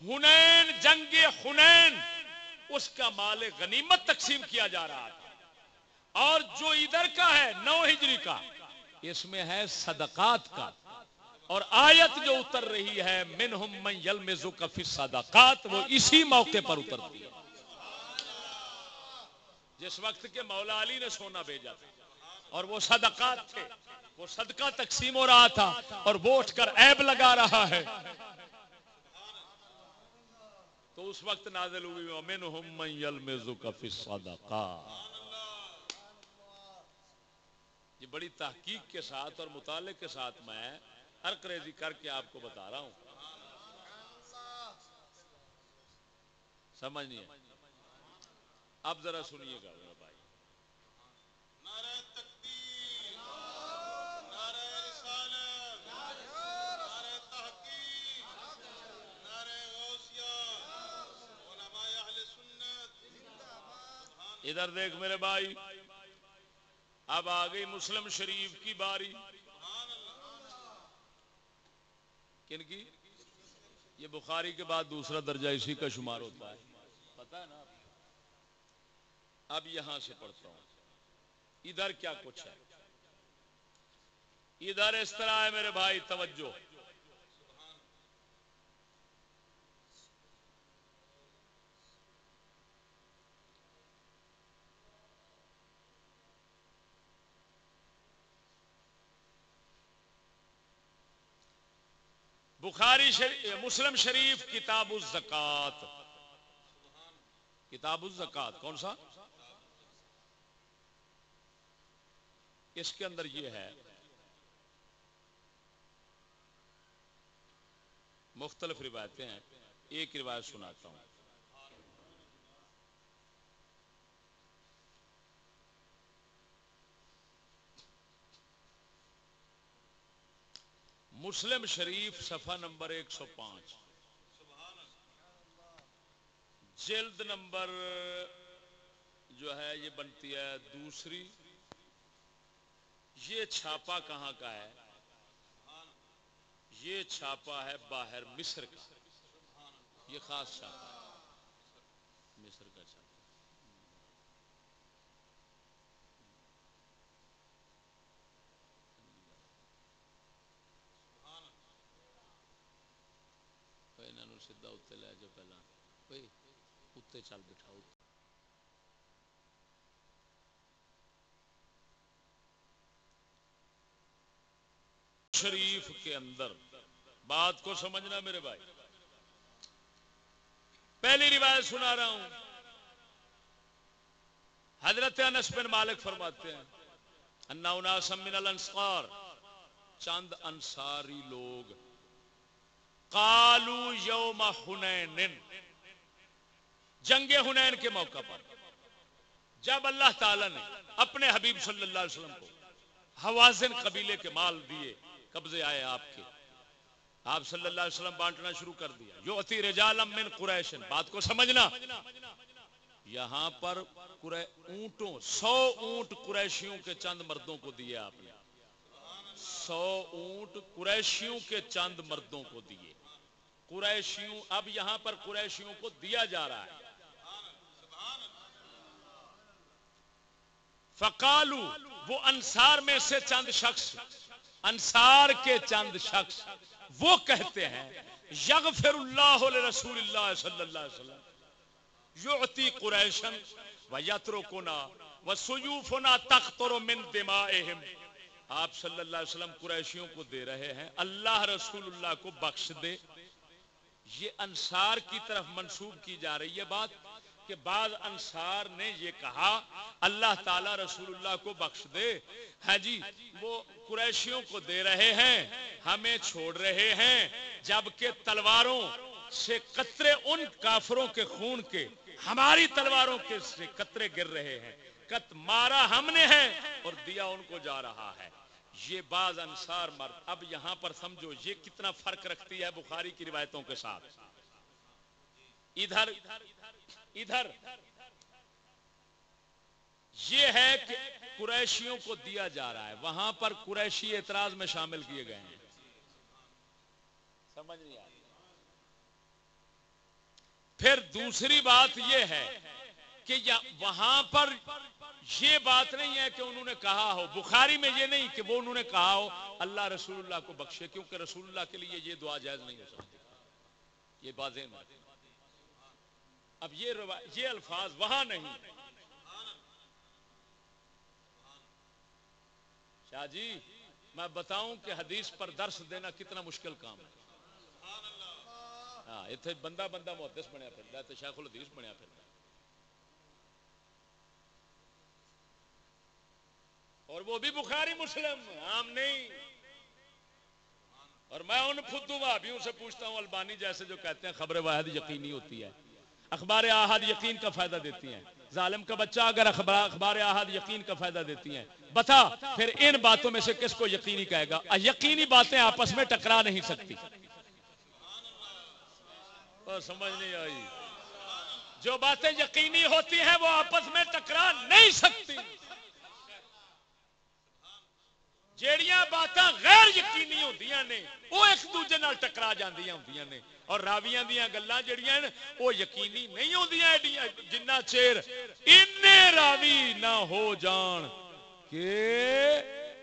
ہنین، جنگ ہنین اس کا مال غنیمت تقسیم کیا جا رہا تھا۔ اور جو ادھر کا ہے، نو ہجری کا، اس میں ہے صدقات کا۔ اور آیت جو اتر رہی ہے، منہم من یلمزو کا صدقات، وہ اسی موقع پر اترتی ہے۔ جس وقت کے مولا علی نے سونا بھیجا تھا۔ اور وہ صدقات تھے وہ صدقہ تقسیم ہو رہا تھا۔ اور وہ اٹھ کر عیب لگا رہا ہے۔ تو اس وقت نازل ہوئی، وَمِنْهُمْ مَنْ يَلْمِزُكَ فِي یہ بڑی تحقیق کے ساتھ اور مطالعے کے ساتھ میں ہر کریزی کر کے آپ کو بتا رہا ہوں۔ سمجھ نہیں اب ذرا سنیے گا۔ ادھر دیکھ میرے بھائی، اب آ گئی مسلم شریف کی باری۔ کن کی؟ یہ بخاری کے بعد دوسرا درجہ اسی کا شمار ہوتا ہے۔ پتا ہے نا؟ اب یہاں سے پڑھتا ہوں۔ ادھر کیا کچھ ہے؟ ادھر اس طرح ہے میرے بھائی، توجہ۔ بخاری شریف مسلم شریف کتاب الزکات. کتاب الزکات. کون سا؟ اس کے اندر یہ ہے مختلف روایتیں ہیں. ایک روایت سناتا ہوں. مسلم شریف صفحہ نمبر ایک سو پانچ۔ جلد نمبر جو ہے یہ بنتی ہے دوسری۔ یہ چھاپا کہاں کا ہے؟ یہ چھاپا ہے باہر مصر کا۔ یہ خاص چھاپا ہے مصر کا چھاپا سیدھا اتنے لے جاؤ پہلا اتنے چل بٹھاؤ شریف کے اندر بات کو سمجھنا میرے بھائی پہلی روایت سنا رہا ہوں حضرت انس بن مالک فرماتے ہیں انا اناسم من الانصار چند انصاری لوگ قالو یوم حنین جنگ حنین کے موقع پر۔ جب اللہ تعالی نے اپنے حبیب صلی اللہ علیہ وسلم کو حوازن قبیلے کے مال دیے، قبضے آئے آپ کے۔ آپ صلی اللہ علیہ وسلم بانٹنا شروع کر دیا۔ جو اتی رجالم من قریشن بات کو سمجھنا۔ یہاں پر اونٹوں، سو اونٹ قریشیوں کے چند مردوں کو دیے آپ نے۔ سو اونٹ قریشیوں کے چند مردوں کو دیے۔ قریشیوں، اب یہاں پر قریشیوں کو دیا جا رہا ہے۔ فقالو، وہ انصار میں سے چند شخص، انصار کے چند شخص، وہ کہتے ہیں، یغفر اللہ رسول اللہ صلی اللہ علیہ وسلم، یعطی قریشن و یترکنا و سیوفنا تختر من دمائهم آپ صلی اللہ علیہ وسلم قریشیوں کو دے رہے ہیں، اللہ رسول اللہ کو بخش دے۔ یہ انصار کی طرف منسوب کی جا رہی ہے بات کہ بعض انصار نے یہ کہا، اللہ تعالی رسول اللہ کو بخش دے۔ ہاں جی وہ قریشیوں کو دے رہے ہیں، ہمیں چھوڑ رہے ہیں، جبکہ تلواروں سے قطرے ان کافروں کے خون کے، ہماری تلواروں کے سے قطرے گر رہے ہیں۔ کت مارا ہم نے ہے اور دیا ان کو جا رہا ہے۔ یہ بعض انصار مرد، اب یہاں پر سمجھو یہ کتنا فرق رکھتی ہے بخاری کی روایتوں کے ساتھ۔ ادھر ادھر، یہ ہے کہ قریشیوں کو دیا جا رہا ہے، وہاں پر قریشی اعتراض میں شامل کیے گئے ہیں۔ سمجھ نہیں پھر دوسری بات یہ ہے کہ وہاں پر یہ بات نہیں ہے کہ انہوں نے کہا ہو۔ بخاری میں یہ نہیں کہ وہ انہوں نے کہا ہو، اللہ رسول اللہ کو بخشے، کیونکہ رسول اللہ کے لیے یہ دعا جائز نہیں ہو سکتی۔ یہ باتیں اب یہ یہ الفاظ وہاں نہیں۔ شاہ جی میں بتاؤں کہ حدیث پر درس دینا کتنا مشکل کام ہے۔ ہاں اتنے بندہ بندہ محدث بنیا پھر شیخ الحدیث بنیا پھر اور وہ بھی بخاری مسلم، عام نہیں۔ اور میں ان فدو بھابیوں سے پوچھتا ہوں، البانی جیسے جو کہتے ہیں، خبر واحد یقینی ہوتی ہے، اخبار احاد یقین کا فائدہ دیتی ہیں۔ ظالم کا بچہ اگر اخبار احاد یقین کا فائدہ دیتی ہیں، بتا پھر ان باتوں میں سے کس کو یقینی کہے گا؟ یقینی باتیں آپس میں ٹکرا نہیں سکتی۔ سمجھ نہیں آئی۔ جو باتیں یقینی ہوتی ہیں، وہ آپس میں ٹکرا نہیں سکتی۔ جیڑیاں باتیں غیر یقینی ہوتی نے، وہ ایک دوجے نال ٹکرا جاندیاں ہوندیاں نے۔ اور راویاں دیاں گلاں جڑیاں ہیں، وہ یقینی نہیں ہوندیاں ایڈیاں، جنہ چیر انے راوی نہ ہو جان کہ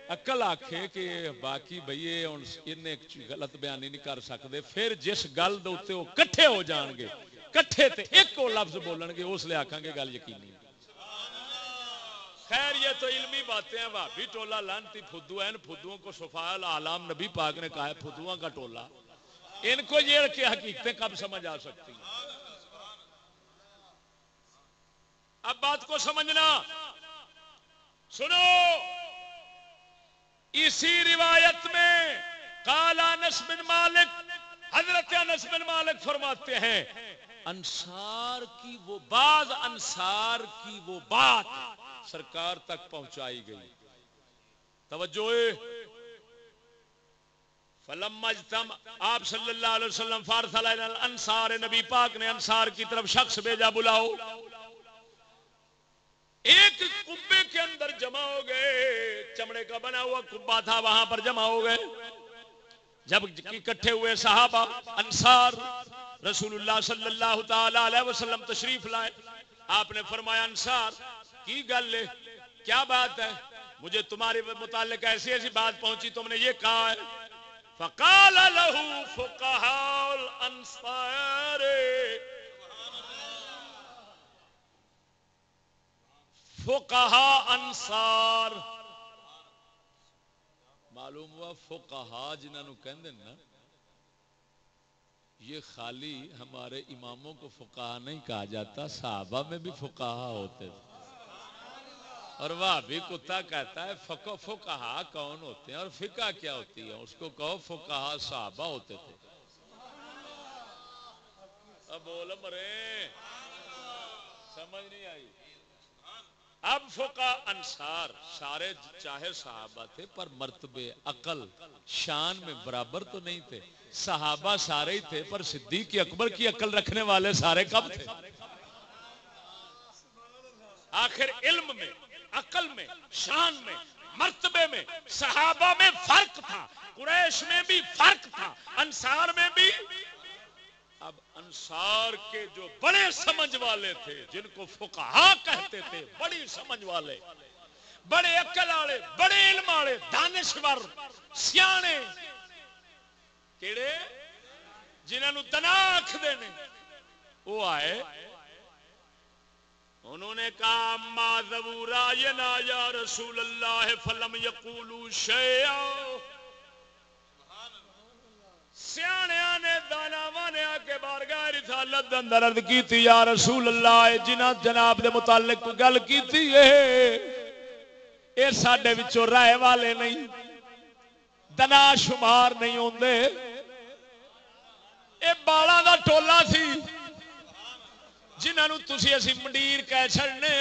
عقل آکھے کہ باقی بھئی ہن انہیں غلط بیانی نہیں کر سکدے، پھر جس گل دے اوتے وہ کٹھے ہو جان گے۔ کٹھے تے ایک کو لفظ بولن گے، اس لیے آکھاں گے گل یقینی۔ خیر، یہ تو علمی باتیں ہیں بھابی ٹولہ لانتی فدو ہیں فدوؤں کو سفال عالم نبی پاک نے کہا ہے، فدوؤں کا ٹولہ۔ ان کو یہ کہ حقیقتیں کب سمجھ آ سکتی اب بات کو سمجھنا۔ سنو، اسی روایت میں کالا بن مالک، حضرت بن مالک فرماتے ہیں، انصار کی وہ بعض انصار کی وہ بات۔ سرکار تک پہنچائی گئی۔ توجہ فلما اجتم آپ صلی اللہ علیہ وسلم فارسل انصار نبی پاک نے انصار کی طرف شخص بھیجا، بلاؤ۔ ایک کبے کے اندر جمع ہو گئے، چمڑے کا بنا ہوا کبا تھا، وہاں پر جمع ہو گئے۔ جب اکٹھے ہوئے صحابہ انصار، رسول اللہ صلی اللہ تعالی علیہ وسلم تشریف لائے۔ آپ نے فرمایا، انصار کی گل ہے؟ کیا بات ہے؟ مجھے تمہارے متعلق ایسی ایسی بات پہنچی، تم نے یہ کہا ہے۔ فقال له فقهاء الانصار۔ فقهاء انصار۔ معلوم ہوا فقہا جنہوں کہندے نا، یہ خالی ہمارے اماموں کو فقہا نہیں کہا جاتا، صحابہ میں بھی فقہا ہوتے تھے۔ اور وہ بھی کتا کہتا ہے، فقہ فقہا کون ہوتے ہیں؟ اور فقہ کیا ہوتی ہے؟ اس کو کہو فقہا صحابہ ہوتے تھے۔ اب بول مرے۔ سمجھ نہیں آئی۔ اب فقہ انصار سارے چاہے صحابہ تھے، پر مرتبے عقل، شان میں برابر تو نہیں تھے۔ صحابہ سارے ہی تھے، پر صدیق اکبر کی عقل رکھنے والے سارے کب تھے۔ آخر علم میں عقل میں، شان میں، مرتبے میں، صحابہ میں فرق تھا، قریش میں بھی فرق تھا، انصار میں بھی۔ اب انصار کے جو بڑے سمجھ والے تھے، جن کو فقہا کہتے تھے، بڑی سمجھ والے، بڑے عقل والے، بڑے علم والے، دانشور، سیانے۔ کیڑے؟ جنہوں تناخ دینے وہ آئے انہوں نے کہا ما زبورا ینا یا رسول اللہ، فلم یقولو شیع سیانیا نے دانا وانیا کے بارگاہ رسالت اندر عرض کی تھی یا رسول اللہ جنہ جناب دے متعلق گل کی تھی اے ساڈے وچوں رائے والے نہیں، دنا شمار نہیں ہوندے۔ اے بالاں دا ٹولا سی۔ جنہوں تھی اسی منڈیر کہہ چڑنے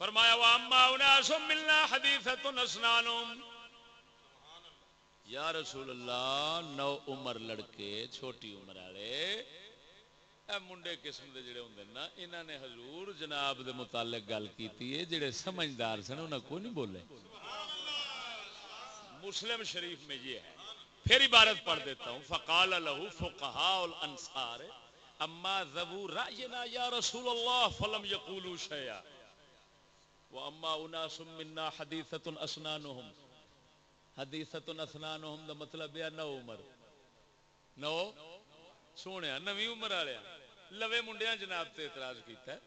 فرمایا وہ اما اناس ملنا حدیث تو نسنانوں یا رسول اللہ، نو عمر لڑکے، چھوٹی عمر والے. منڈے قسم دے جڑے ہوندے نا، انہاں نے حضور جناب دے متعلق گل کیتی ہے، جڑے سمجھدار سن، انہاں کو نہیں بولے. مسلم شریف میں یہ ہے، پھر عبارت پڑھ دیتا ہوں. فقال له فقهاء الانصار، اما ذو راينا يا رسول الله فلم يقولوا شيئا واما اناس منا حديثه اسنانهم حدیثت نسنانہم دا مطلب ہے نو عمر۔ نو؟ سونے نوی عمر والے۔ لوے منڈیاں جناب تے اعتراض کیتا ہے۔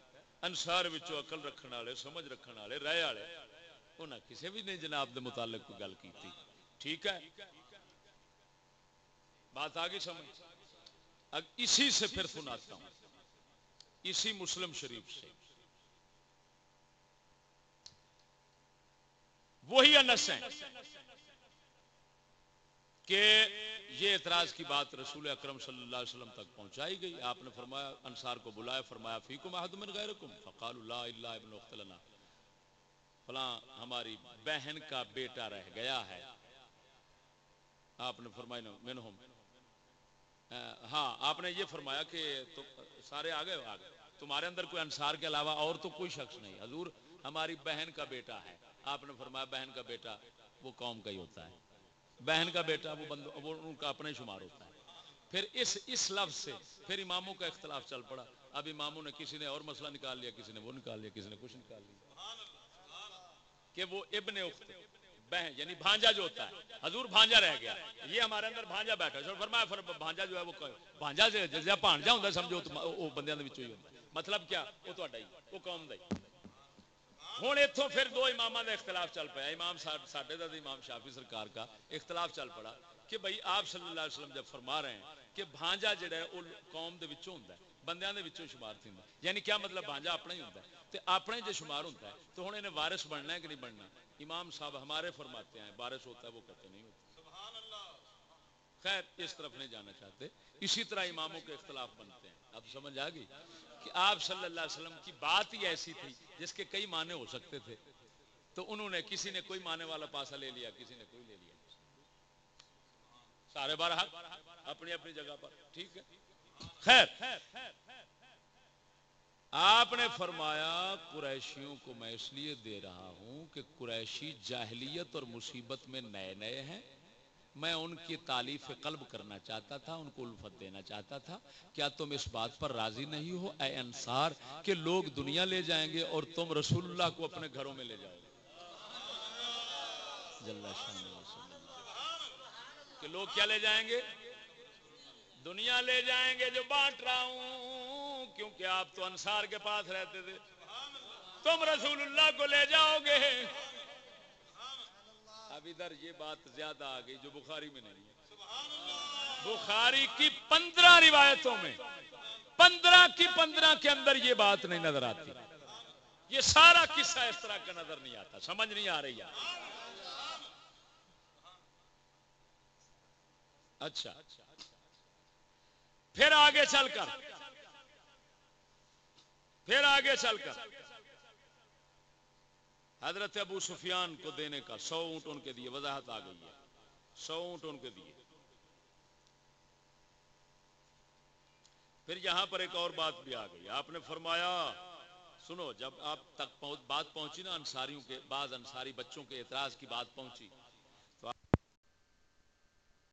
انصار وچوں عقل رکھن والے، سمجھ رکھن والے رہے والے۔ انہاں کسے بھی نہیں جناب دے متعلق کوئی گل کیتی۔ ٹھیک ہے؟ بات آگے سمجھ۔ اسی سے پھر سناتا ہوں۔ اسی مسلم شریف سے۔ وہی انس ہیں۔ کہ یہ اعتراض کی بات رسول اکرم صلی اللہ علیہ وسلم تک پہنچائی گئی۔ آپ نے فرمایا، انصار کو بلایا، فرمایا، فیکم احد من غیرکم۔ فقال لا الا ابن اخت لنا۔ فلاں ہماری بہن کا بیٹا رہ گیا ہے۔ آپ نے فرمایا، منہم۔ ہاں آپ نے یہ فرمایا کہ سارے آگئے آگئے تمہارے اندر کوئی انصار کے علاوہ اور تو کوئی شخص نہیں۔ حضور، ہماری بہن کا بیٹا ہے۔ آپ نے فرمایا، بہن کا بیٹا وہ قوم کا ہی ہوتا ہے۔ بہن کا بیٹا، وہ بند وہ ان کا اپنے شمار ہوتا ہے۔ پھر اس اس لفظ سے پھر اماموں کا اختلاف چل پڑا۔ اب اماموں نے کسی نے اور مسئلہ نکال لیا، کسی نے وہ نکال لیا، کسی نے کچھ نکال لیا۔ کہ وہ ابن اخت، بہن یعنی بھانجا جو ہوتا ہے۔ حضور بھانجا رہ گیا۔ یہ ہمارے اندر بھانجا بیٹھا۔ ہے فرمایا پھر بھانجا جو ہے وہ بھانجا سے جیسے بھانجا ہوتا ہے، سمجھو وہ بندیاں دے وچوں ہی ہوتا ہے۔ مطلب کیا؟ وہ تہاڈا ہی وہ قوم دا ہی۔ ہوں اتوں پھر دو امام کا اختلاف چل پایا امام ساڈے دا امام شافی سرکار کا اختلاف چل پڑا کہ بھائی آپ صلی اللہ علیہ وسلم جب فرما رہے ہیں کہ بھانجا جڑا ہے وہ قوم دے وچوں ہوندا ہے، بندیاں دے وچوں شمار تھیندا یعنی کیا مطلب بانجا اپنا ہی ہوندا ہے؟ تے اپنے جو شمار ہوتا ہے، تو ہن انہیں وارث بننا ہے کہ نہیں بننا؟ امام صاحب ہمارے فرماتے ہیں، وارث ہوتا ہے، وہ کہتے نہیں ہوتا۔ خیر، اس طرف نہیں جانا چاہتے۔ اسی طرح اماموں کے اختلاف بنتے ہیں۔ اب سمجھ آ گئی کہ آپ صلی اللہ علیہ وسلم کی بات ہی ایسی تھی جس کے کئی معنی ہو سکتے تھے۔ تو انہوں نے کسی نے کوئی معنی والا پاسا لے لیا، کسی نے کوئی لے لیا۔ سارے بارہ اپنی اپنی جگہ پر، ٹھیک ہے۔ خیر، آپ نے فرمایا، قریشیوں کو میں اس لیے دے رہا ہوں کہ قریشی جاہلیت اور مصیبت میں نئے نئے ہیں۔ میں ان کی تعلیف قلب کرنا چاہتا تھا، ان کو الفت دینا چاہتا تھا۔ کیا تم اس بات پر راضی نہیں ہو؟ اے انصار، کہ لوگ دنیا لے جائیں گے اور تم رسول اللہ کو اپنے گھروں میں لے جاؤ گے۔ کہ لوگ کیا لے جائیں گے؟ دنیا لے جائیں گے جو بانٹ رہا ہوں، کیونکہ آپ تو انصار کے پاس رہتے تھے۔ تم رسول اللہ کو لے جاؤ گے۔ اب ادھر یہ بات زیادہ آ گئی جو بخاری میں نہیں ہے۔ بخاری کی پندرہ روایتوں میں، پندرہ کی پندرہ کے اندر یہ بات نہیں نظر آتی۔ یہ سارا قصہ اس طرح کا نظر نہیں آتا، سمجھ نہیں آ رہی اچھا۔ پھر آگے چل کر، پھر آگے چل کر۔ حضرت ابو سفیان کو دینے کا سو اونٹ ان کے دیے، وضاحت آ گئی ہے۔ سو اونٹ ان کے دیے۔ پھر یہاں پر ایک اور بات بھی آ گئی۔ آپ نے فرمایا، سنو، جب آپ تک بات پہنچی نا انصاریوں کے، بعض انصاری بچوں کے اعتراض کی بات پہنچی